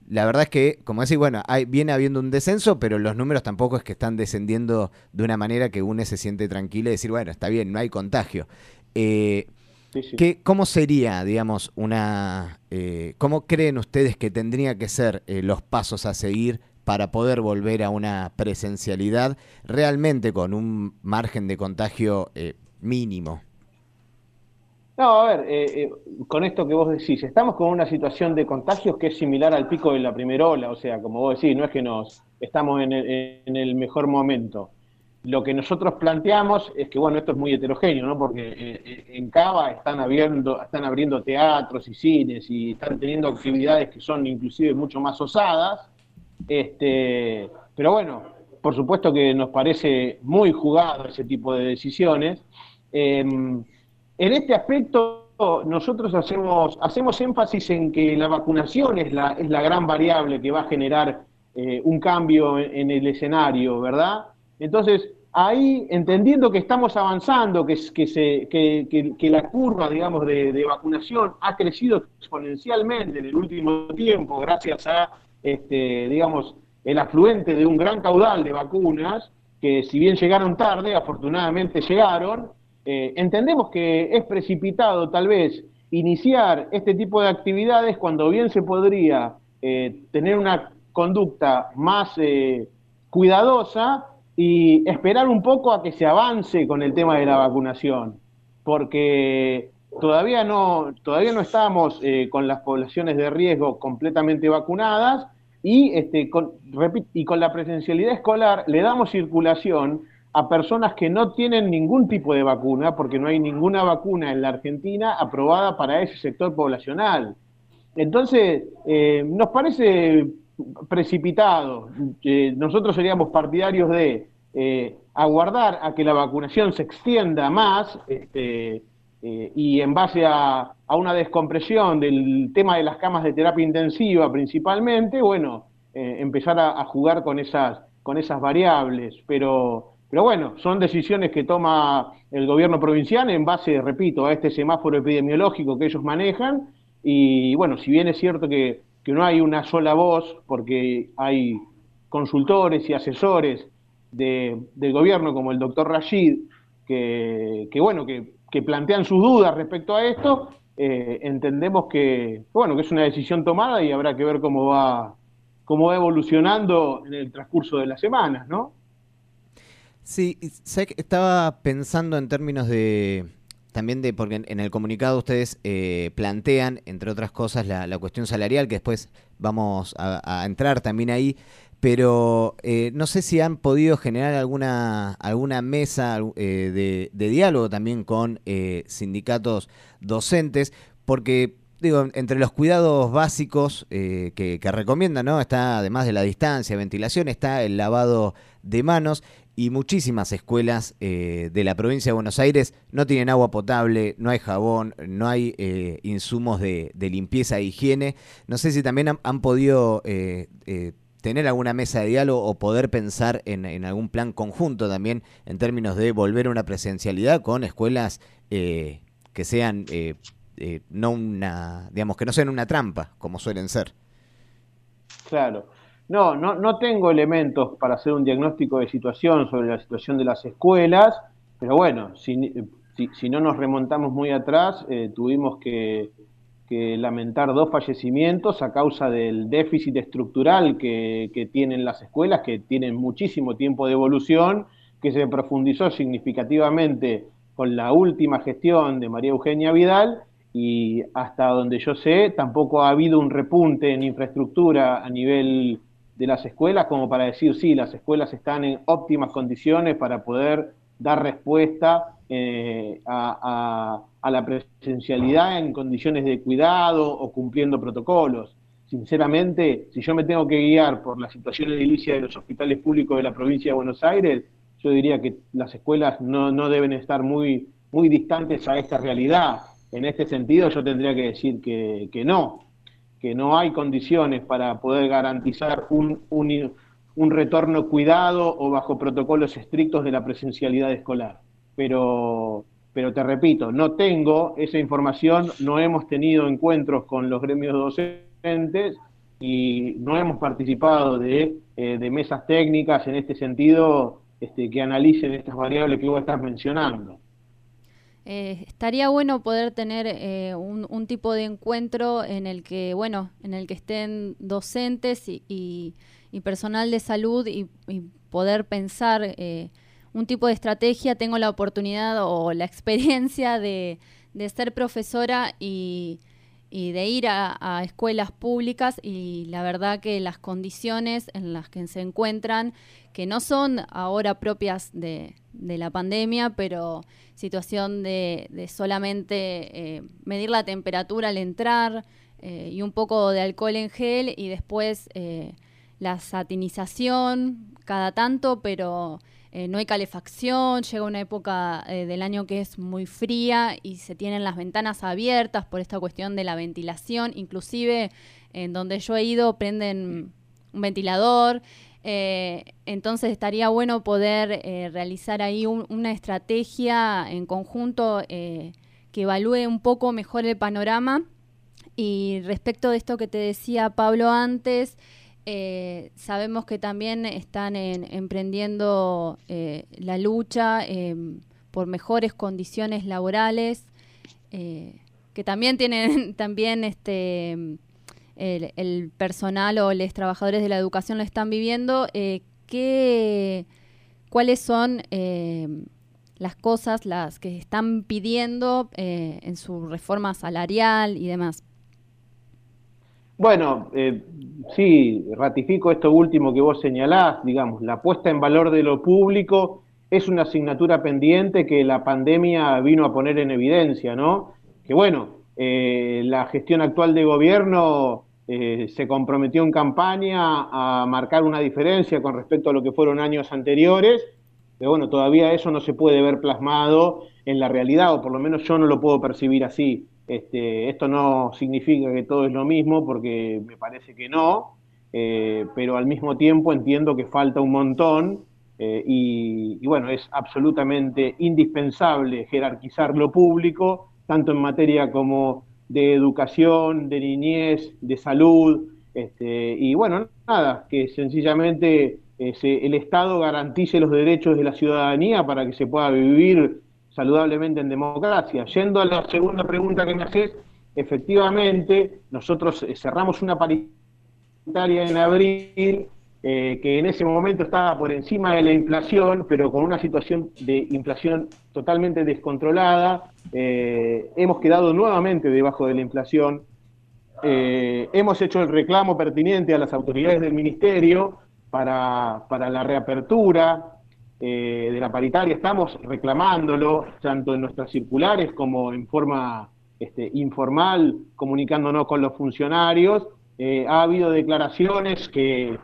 La verdad es que, como decís, bueno, hay, viene habiendo un descenso, pero los números tampoco es que están descendiendo de una manera que uno se siente tranquilo y decir, bueno, está bien, no hay contagio. Eh, ¿qué- ¿Cómo sería, digamos, una... eh, ¿Cómo creen ustedes que tendría que ser eh, los pasos a seguir para poder volver a una presencialidad realmente con un margen de contagio mínimo? No, a ver, eh, eh, con esto que vos decís, estamos con una situación de contagios que es similar al pico de la primera ola, o sea, como vos decís, no es que nos estamos en el, en el mejor momento. Lo que nosotros planteamos es que, bueno, esto es muy heterogéneo, ¿no? Porque eh, eh, en Cava están abriendo, están abriendo teatros y cines y están teniendo actividades que son inclusive mucho más osadas. Este, pero bueno, por supuesto que nos parece muy jugado ese tipo de decisiones. Eh, en este aspecto, nosotros hacemos, hacemos énfasis en que la vacunación es la, es la gran variable que va a generar eh, un cambio en el escenario, ¿verdad? Entonces, ahí, entendiendo que estamos avanzando, que, que, la curva, digamos, de, de vacunación ha crecido exponencialmente en el último tiempo, gracias a, este, digamos, el afluente de un gran caudal de vacunas, que si bien llegaron tarde, afortunadamente llegaron, eh, entendemos que es precipitado tal vez iniciar este tipo de actividades cuando bien se podría eh, tener una conducta más eh, cuidadosa y esperar un poco a que se avance con el tema de la vacunación, porque todavía no, todavía no estamos eh, con las poblaciones de riesgo completamente vacunadas y, este, con, y con la presencialidad escolar le damos circulación a personas que no tienen ningún tipo de vacuna, porque no hay ninguna vacuna en la Argentina aprobada para ese sector poblacional. Entonces, eh, nos parece precipitado. Nosotros seríamos partidarios de eh, aguardar a que la vacunación se extienda más este, eh, y en base a, a una descompresión del tema de las camas de terapia intensiva principalmente, bueno, eh, empezar a, a jugar con esas, con esas variables. Pero, pero bueno, son decisiones que toma el gobierno provincial en base, repito, a este semáforo epidemiológico que ellos manejan. Y bueno, si bien es cierto que, que no hay una sola voz, porque hay consultores y asesores de- del gobierno como el doctor Rashid, que, que, bueno, que, que plantean sus dudas respecto a esto, eh, entendemos que, bueno, que es una decisión tomada y habrá que ver cómo va, cómo va evolucionando en el transcurso de las semanas, ¿no? Sí, estaba pensando en términos de también de porque en, el comunicado ustedes eh, plantean, entre otras cosas, la, cuestión salarial, que después vamos a, entrar también ahí, pero eh, no sé si han podido generar alguna alguna mesa eh, de, diálogo también con sindicatos docentes, porque digo, entre los cuidados básicos que, que recomiendan, ¿no? Está además de la distancia, ventilación, está el lavado de manos y muchísimas escuelas eh, de la provincia de Buenos Aires no tienen agua potable, no hay jabón, no hay eh, insumos de, limpieza e higiene. No sé si también han, podido eh, eh, tener alguna mesa de diálogo o poder pensar en, en algún plan conjunto también en términos de volver a una presencialidad con escuelas eh, que sean eh, no una, digamos, que no sean una trampa, como suelen ser. Claro. No, no, no tengo elementos para hacer un diagnóstico de situación sobre la situación de las escuelas, pero bueno, si, no nos remontamos muy atrás, eh, tuvimos que, que lamentar dos fallecimientos a causa del déficit estructural que, que tienen las escuelas, que tienen muchísimo tiempo de evolución, que se profundizó significativamente con la última gestión de María Eugenia Vidal y hasta donde yo sé tampoco ha habido un repunte en infraestructura a nivel de las escuelas como para decir sí, las escuelas están en óptimas condiciones para poder dar respuesta eh, a, a, la presencialidad en condiciones de cuidado o cumpliendo protocolos. Sinceramente, si yo me tengo que guiar por la situación edilicia de los hospitales públicos de la provincia de Buenos Aires, yo diría que las escuelas no, no deben estar muy, muy distantes a esta realidad. En este sentido, yo tendría que decir que, que no, que no hay condiciones para poder garantizar un, un, un retorno cuidado o bajo protocolos estrictos de la presencialidad escolar. Pero, pero te repito, no tengo esa información, no hemos tenido encuentros con los gremios docentes y no hemos participado de, eh, de mesas técnicas en este sentido este, que analicen estas variables que vos estás mencionando. Eh, estaría bueno poder tener eh, un, un, tipo de encuentro en el que, bueno, en el que estén docentes y, y, y personal de salud y, poder pensar eh, un tipo de estrategia. Tengo la oportunidad o la experiencia de, de ser profesora y, y de ir a, escuelas públicas y la verdad que las condiciones en las que se encuentran, que no son ahora propias de, de la pandemia, pero situación de, de solamente eh, medir la temperatura al entrar eh, y un poco de alcohol en gel y después eh, la satinización cada tanto, pero eh, no hay calefacción, llega una época eh, del año que es muy fría y se tienen las ventanas abiertas por esta cuestión de la ventilación, inclusive en donde yo he ido prenden un ventilador, eh, entonces estaría bueno poder realizar ahí un- una estrategia en conjunto que evalúe un poco mejor el panorama. Y respecto de esto que te decía Pablo antes, eh, sabemos que también están en- emprendiendo eh, la lucha eh, por mejores condiciones laborales, eh, que también tienen también este el, el personal o los trabajadores de la educación lo están viviendo. ¿qué, ¿Cuáles son eh, las cosas las que están pidiendo en su reforma salarial y demás? Bueno, eh, sí, ratifico esto último que vos señalás, digamos, la puesta en valor de lo público es una asignatura pendiente que la pandemia vino a poner en evidencia, ¿no? Que bueno, eh, la gestión actual de gobierno eh, se comprometió en campaña a marcar una diferencia con respecto a lo que fueron años anteriores, pero bueno, todavía eso no se puede ver plasmado en la realidad, o por lo menos yo no lo puedo percibir así. Este, esto no significa que todo es lo mismo, porque me parece que no, eh, pero al mismo tiempo entiendo que falta un montón eh, y, bueno, es absolutamente indispensable jerarquizar lo público, tanto en materia como de educación, de niñez, de salud, este, y bueno, nada, que sencillamente eh, el Estado garantice los derechos de la ciudadanía para que se pueda vivir saludablemente en democracia. Yendo a la segunda pregunta que me haces, efectivamente, nosotros eh, cerramos una paritaria en abril eh, que en ese momento estaba por encima de la inflación, pero con una situación de inflación totalmente descontrolada. Eh, hemos quedado nuevamente debajo de la inflación. Hemos hecho el reclamo pertinente a las autoridades del ministerio para, para la reapertura eh, de la paritaria. Estamos reclamándolo tanto en nuestras circulares como en forma este, informal, comunicándonos con los funcionarios. Eh, ha habido declaraciones que,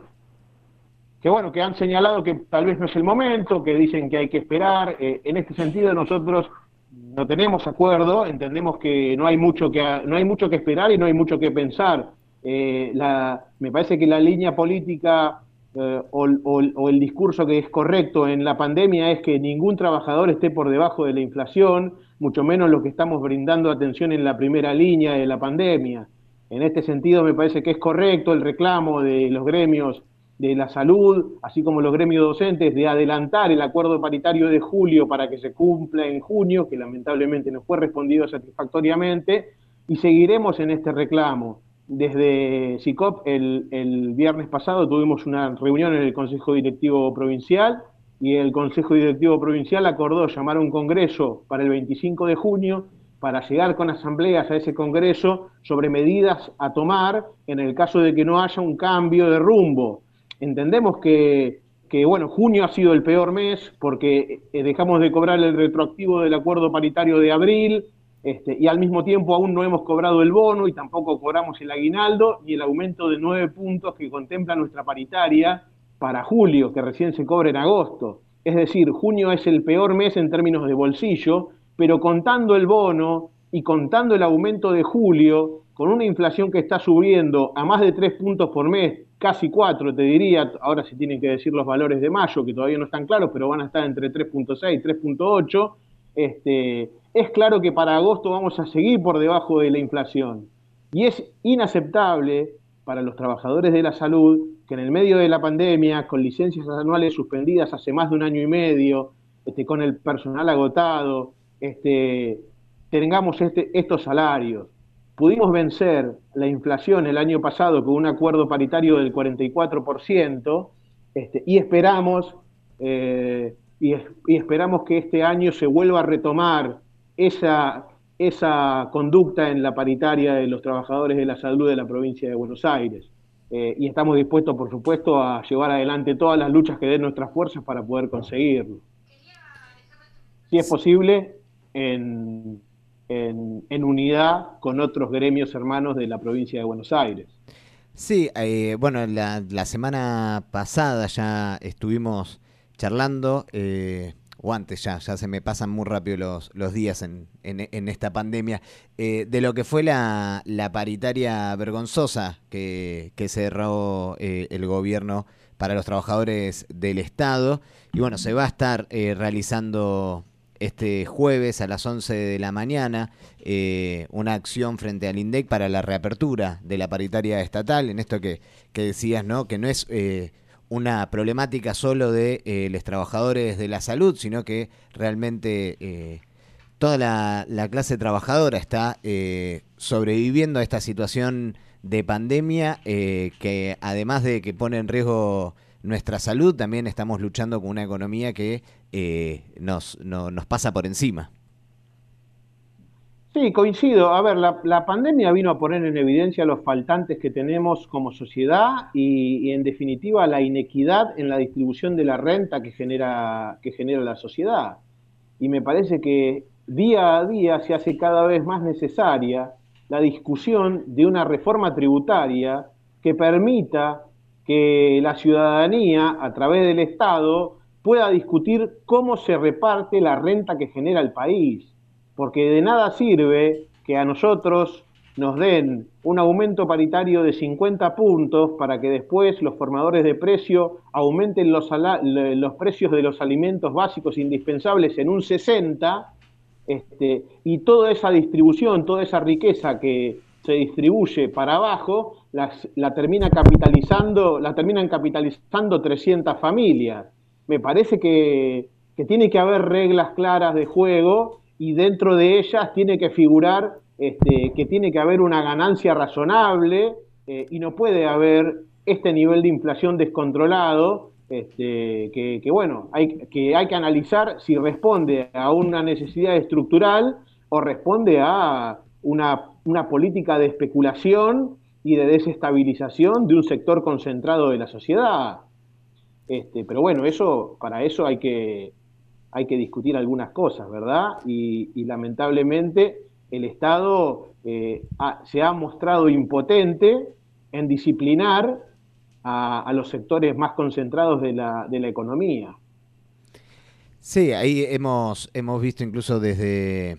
que bueno, que han señalado que tal vez no es el momento, que dicen que hay que esperar. Eh, en este sentido nosotros no tenemos acuerdo, entendemos que no hay mucho que no hay mucho que esperar y no hay mucho que pensar. La, me parece que la línea política eh, o, o- el discurso que es correcto en la pandemia es que ningún trabajador esté por debajo de la inflación, mucho menos los que estamos brindando atención en la primera línea de la pandemia. En este sentido me parece que es correcto el reclamo de los gremios de la salud, así como los gremios docentes, de adelantar el acuerdo paritario de julio para que se cumpla en junio, que lamentablemente no fue respondido satisfactoriamente, y seguiremos en este reclamo. Desde SICOP el, viernes pasado tuvimos una reunión en el Consejo Directivo Provincial y el Consejo Directivo Provincial acordó llamar a un congreso para el 25 de junio para llegar con asambleas a ese congreso sobre medidas a tomar en el caso de que no haya un cambio de rumbo. Entendemos que, que, bueno, junio ha sido el peor mes porque eh, dejamos de cobrar el retroactivo del acuerdo paritario de abril este, y al mismo tiempo aún no hemos cobrado el bono y tampoco cobramos el aguinaldo y el aumento de nueve puntos que contempla nuestra paritaria para julio, que recién se cobra en agosto. Es decir, junio es el peor mes en términos de bolsillo, pero contando el bono y contando el aumento de julio, con una inflación que está subiendo a más de tres puntos por mes, casi cuatro, te diría, ahora se tienen que decir los valores de mayo, que todavía no están claros, pero van a estar entre 3.6 y 3.8, este, es claro que para agosto vamos a seguir por debajo de la inflación. Y es inaceptable para los trabajadores de la salud que en el medio de la pandemia, con licencias anuales suspendidas hace más de un año y medio, este, con el personal agotado, este, tengamos este, estos salarios. Pudimos vencer la inflación el año pasado con un acuerdo paritario del 44% este, y esperamos eh, y, es- y esperamos que este año se vuelva a retomar esa, esa conducta en la paritaria de los trabajadores de la salud de la provincia de Buenos Aires. Eh, y estamos dispuestos, por supuesto, a llevar adelante todas las luchas que den nuestras fuerzas para poder conseguirlo. Si es posible, en, en- en unidad con otros gremios hermanos de la provincia de Buenos Aires. Sí, eh, bueno, la, semana pasada ya estuvimos charlando, eh, o antes ya, ya se me pasan muy rápido los, los días en, en- en esta pandemia, eh, de lo que fue la, la paritaria vergonzosa que, que cerró eh, el gobierno para los trabajadores del Estado. Y bueno, se va a estar eh, realizando este jueves a las 11 de la mañana eh, una acción frente al INDEC para la reapertura de la paritaria estatal, en esto que, que decías, ¿no? Que no es eh, una problemática solo de eh, los trabajadores de la salud, sino que realmente eh, toda la, la clase trabajadora está eh, sobreviviendo a esta situación de pandemia eh, que además de que pone en riesgo nuestra salud, también estamos luchando con una economía que nos, no- nos pasa por encima. Sí, coincido. A ver, la, pandemia vino a poner en evidencia los faltantes que tenemos como sociedad y, y, en definitiva la inequidad en la distribución de la renta que genera, que genera la sociedad. Y me parece que día a día se hace cada vez más necesaria la discusión de una reforma tributaria que permita que la ciudadanía, a través del Estado, pueda discutir cómo se reparte la renta que genera el país porque de nada sirve que a nosotros nos den un aumento paritario de 50 puntos para que después los formadores de precio aumenten los, los precios de los alimentos básicos indispensables en un 60, este, y toda esa distribución, toda esa riqueza que se distribuye para abajo, la, termina capitalizando, la terminan capitalizando 300 familias. Me parece que, que tiene que haber reglas claras de juego y dentro de ellas tiene que figurar este, que tiene que haber una ganancia razonable eh, y no puede haber este nivel de inflación descontrolado este, que, bueno, hay, que hay que analizar si responde a una necesidad estructural o responde a una, una política de especulación y de desestabilización de un sector concentrado de la sociedad. Este, pero bueno, eso, para eso hay que, hay que discutir algunas cosas, ¿verdad? Y, lamentablemente el Estado eh, se ha mostrado impotente en disciplinar a, los sectores más concentrados de la, economía. Sí, ahí hemos, hemos visto incluso desde,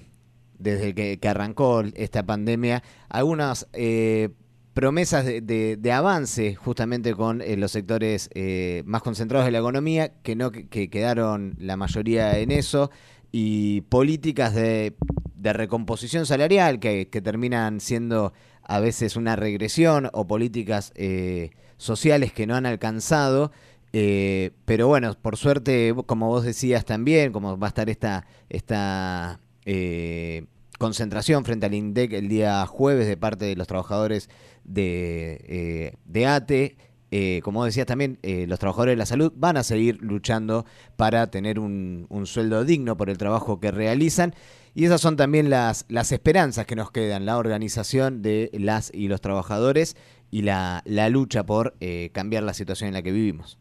desde que, que arrancó esta pandemia algunas eh, promesas de, avance justamente con eh, los sectores eh, más concentrados de la economía, que no que, que quedaron la mayoría en eso, y políticas de, de recomposición salarial que, que terminan siendo a veces una regresión o políticas eh, sociales que no han alcanzado. Eh, pero bueno, por suerte, como vos decías también, como va a estar esta, esta eh, concentración frente al INDEC el día jueves de parte de los trabajadores de, eh, de ATE, eh, como decías también, eh, los trabajadores de la salud van a seguir luchando para tener un, un sueldo digno por el trabajo que realizan. Y esas son también las, las esperanzas que nos quedan, la organización de las y los trabajadores y la, la lucha por cambiar la situación en la que vivimos.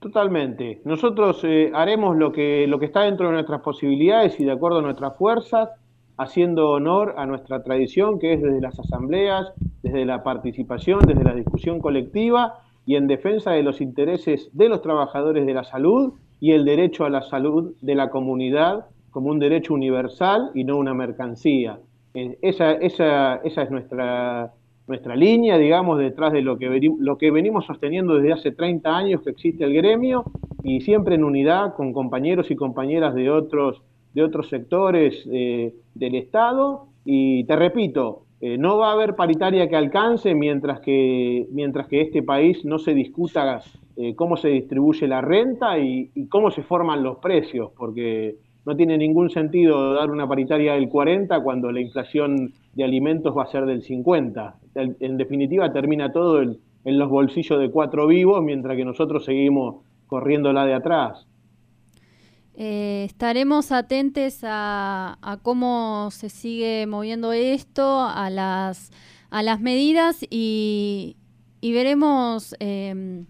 Totalmente. Nosotros haremos lo que, lo que está dentro de nuestras posibilidades y de acuerdo a nuestras fuerzas, haciendo honor a nuestra tradición, que es desde las asambleas, desde la participación, desde la discusión colectiva y en defensa de los intereses de los trabajadores de la salud y el derecho a la salud de la comunidad como un derecho universal y no una mercancía. Eh, esa, es nuestra, nuestra línea, digamos, detrás de lo que, veni- lo que venimos sosteniendo desde hace 30 años que existe el gremio y siempre en unidad con compañeros y compañeras de otros, de otros sectores eh, del Estado. Y te repito, eh, no va a haber paritaria que alcance mientras que, mientras que este país no se discuta eh, cómo se distribuye la renta y, cómo se forman los precios, porque no tiene ningún sentido dar una paritaria del 40 cuando la inflación de alimentos va a ser del 50. En, definitiva, termina todo en los bolsillos de cuatro vivos, mientras que nosotros seguimos corriendo la de atrás. Eh, estaremos atentos a, a cómo se sigue moviendo esto, a las, a las medidas y, y veremos eh,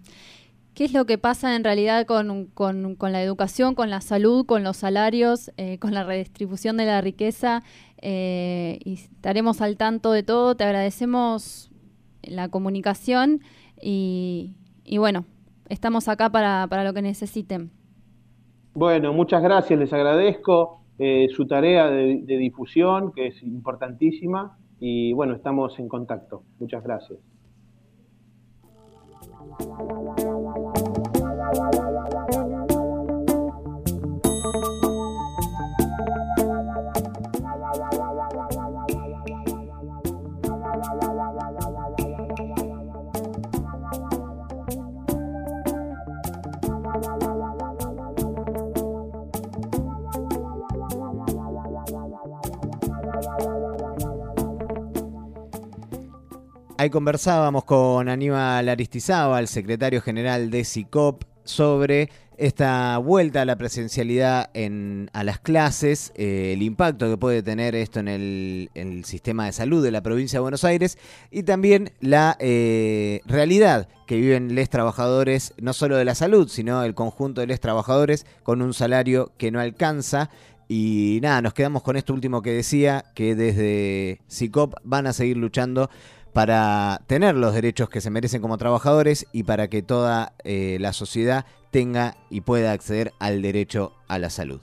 qué es lo que pasa en realidad con, con- la educación, con la salud, con los salarios, eh, con la redistribución de la riqueza. eh, y estaremos al tanto de todo. Te agradecemos la comunicación y, y bueno, estamos acá para, para lo que necesiten. Bueno, muchas gracias, les agradezco eh, su tarea de, de difusión, que es importantísima, y bueno, estamos en contacto. Muchas gracias. Ahí conversábamos con Aníbal Aristizábal, secretario general de SICOP, sobre esta vuelta a la presencialidad en, a las clases, eh, el impacto que puede tener esto en el, en el sistema de salud de la provincia de Buenos Aires y también la eh, realidad que viven los trabajadores, no solo de la salud, sino el conjunto de los trabajadores con un salario que no alcanza. Y nada, nos quedamos con esto último que decía, que desde SICOP van a seguir luchando para tener los derechos que se merecen como trabajadores y para que toda eh, la sociedad tenga y pueda acceder al derecho a la salud.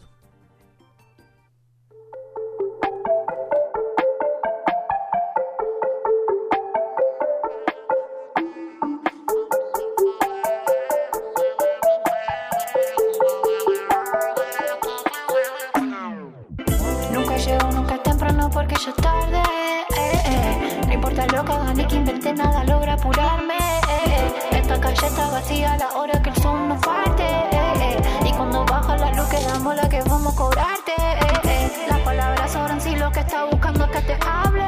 Que invente nada, logra apurarme. Esta calle está vacía a la hora que el sol no parte. Y cuando baja la luz, quedamos la que vamos a cobrarte. Las palabras sobran si lo que está buscando es que te hable.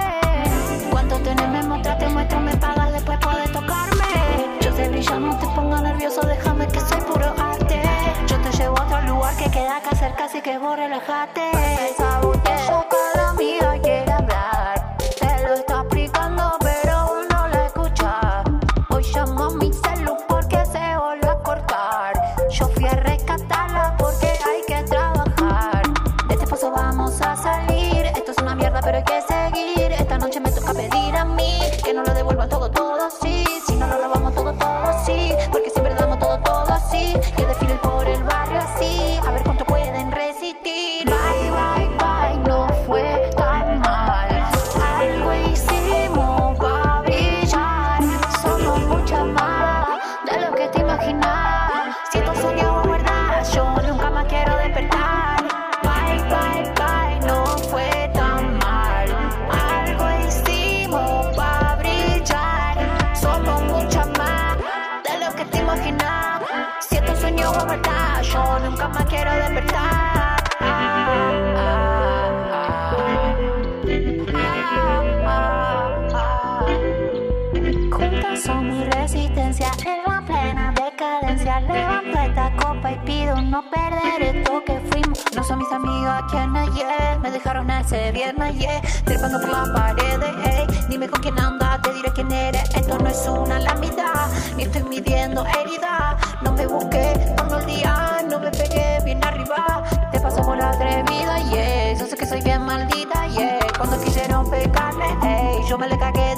Cuánto tenés, mostraste, muestro, me pagas, después podés tocarme. Yo sé brillar, no te pongas nervioso, déjame que soy puro arte. Yo te llevo a otro lugar que queda acá cerca, así que vos relajate. Esa botella cada quiere ese viernes ayer. Trepando por las paredes, ey. Dime con quién andas, te diré quién eres. Esto no es una lámina, ni estoy midiendo herida. No me busqué el día, no me pegué bien arriba. Te paso por la atrevida, yeah. Yo sé que soy bien maldita, yeah. Cuando quisieron pecarme, ey. Yo me le cagué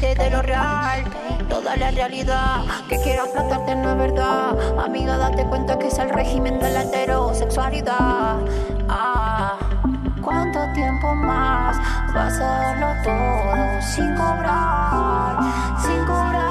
límite de lo real. Toda la realidad que quiero explotarte no es verdad. Amiga, date cuenta que es el régimen de la heterosexualidad. Ah, ¿cuánto tiempo más va a hacerlo todo sin cobrar? Sin cobrar.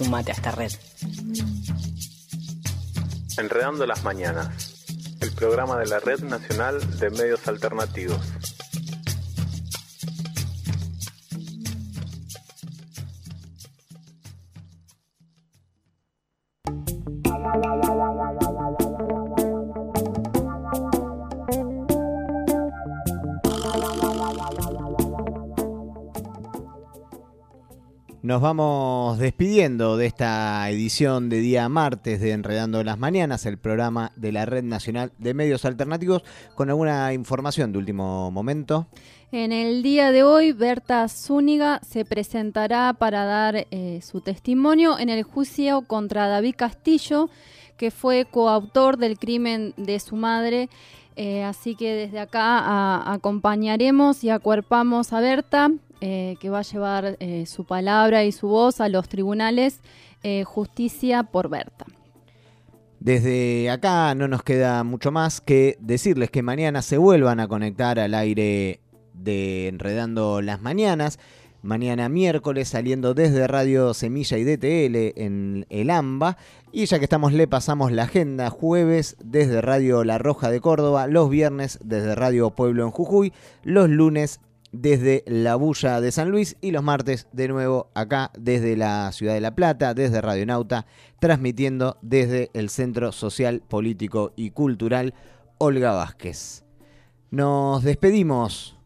Y sumate a esta red. Enredando las Mañanas, el programa de la Red Nacional de Medios Alternativos. Nos vamos despidiendo de esta edición de día martes de Enredando las Mañanas, el programa de la Red Nacional de Medios Alternativos, con alguna información de último momento. En el día de hoy, Berta Zúñiga se presentará para dar eh, su testimonio en el juicio contra David Castillo, que fue coautor del crimen de su madre. Eh, así que desde acá acompañaremos y acuerpamos a Berta, eh, que va a llevar eh, su palabra y su voz a los tribunales. eh, justicia por Berta. Desde acá no nos queda mucho más que decirles que mañana se vuelvan a conectar al aire de Enredando las Mañanas. Mañana miércoles saliendo desde Radio Semilla y DTL en el AMBA. Y ya que estamos, le pasamos la agenda jueves desde Radio La Roja de Córdoba, los viernes desde Radio Pueblo en Jujuy, los lunes desde La Bulla de San Luis y los martes de nuevo acá desde la Ciudad de La Plata, desde Radio Nauta, transmitiendo desde el Centro Social, Político y Cultural Olga Vázquez. Nos despedimos.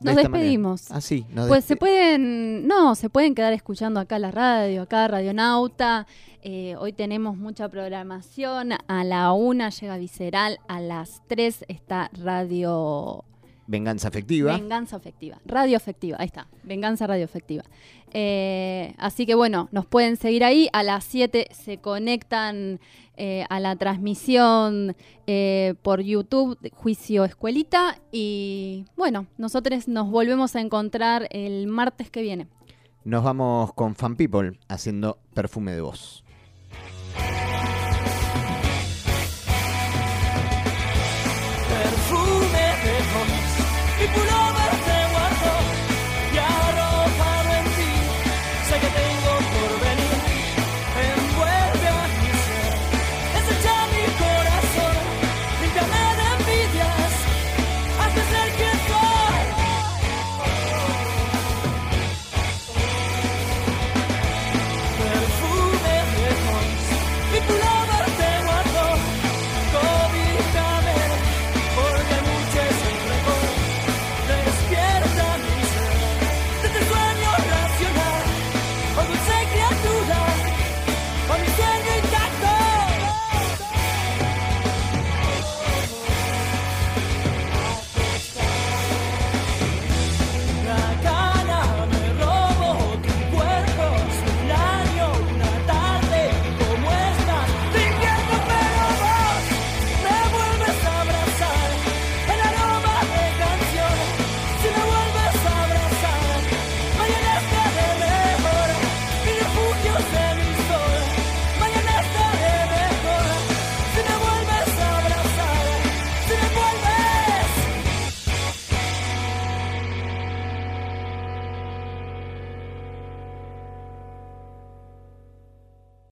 de Nos manera. despedimos. Así, nos Pues despe- se pueden, no, se pueden quedar escuchando acá la radio, acá Radionauta. Eh, hoy tenemos mucha programación. A la una llega Visceral, a las tres está Radio Venganza afectiva. Venganza Afectiva. Radio Afectiva, ahí está. Venganza Radio Afectiva. Eh, así que bueno, nos pueden seguir ahí. A las 7 se conectan eh, a la transmisión eh, por YouTube, de Juicio Escuelita. Y bueno, nosotros nos volvemos a encontrar el martes que viene. Nos vamos con Fan People haciendo perfume de voz.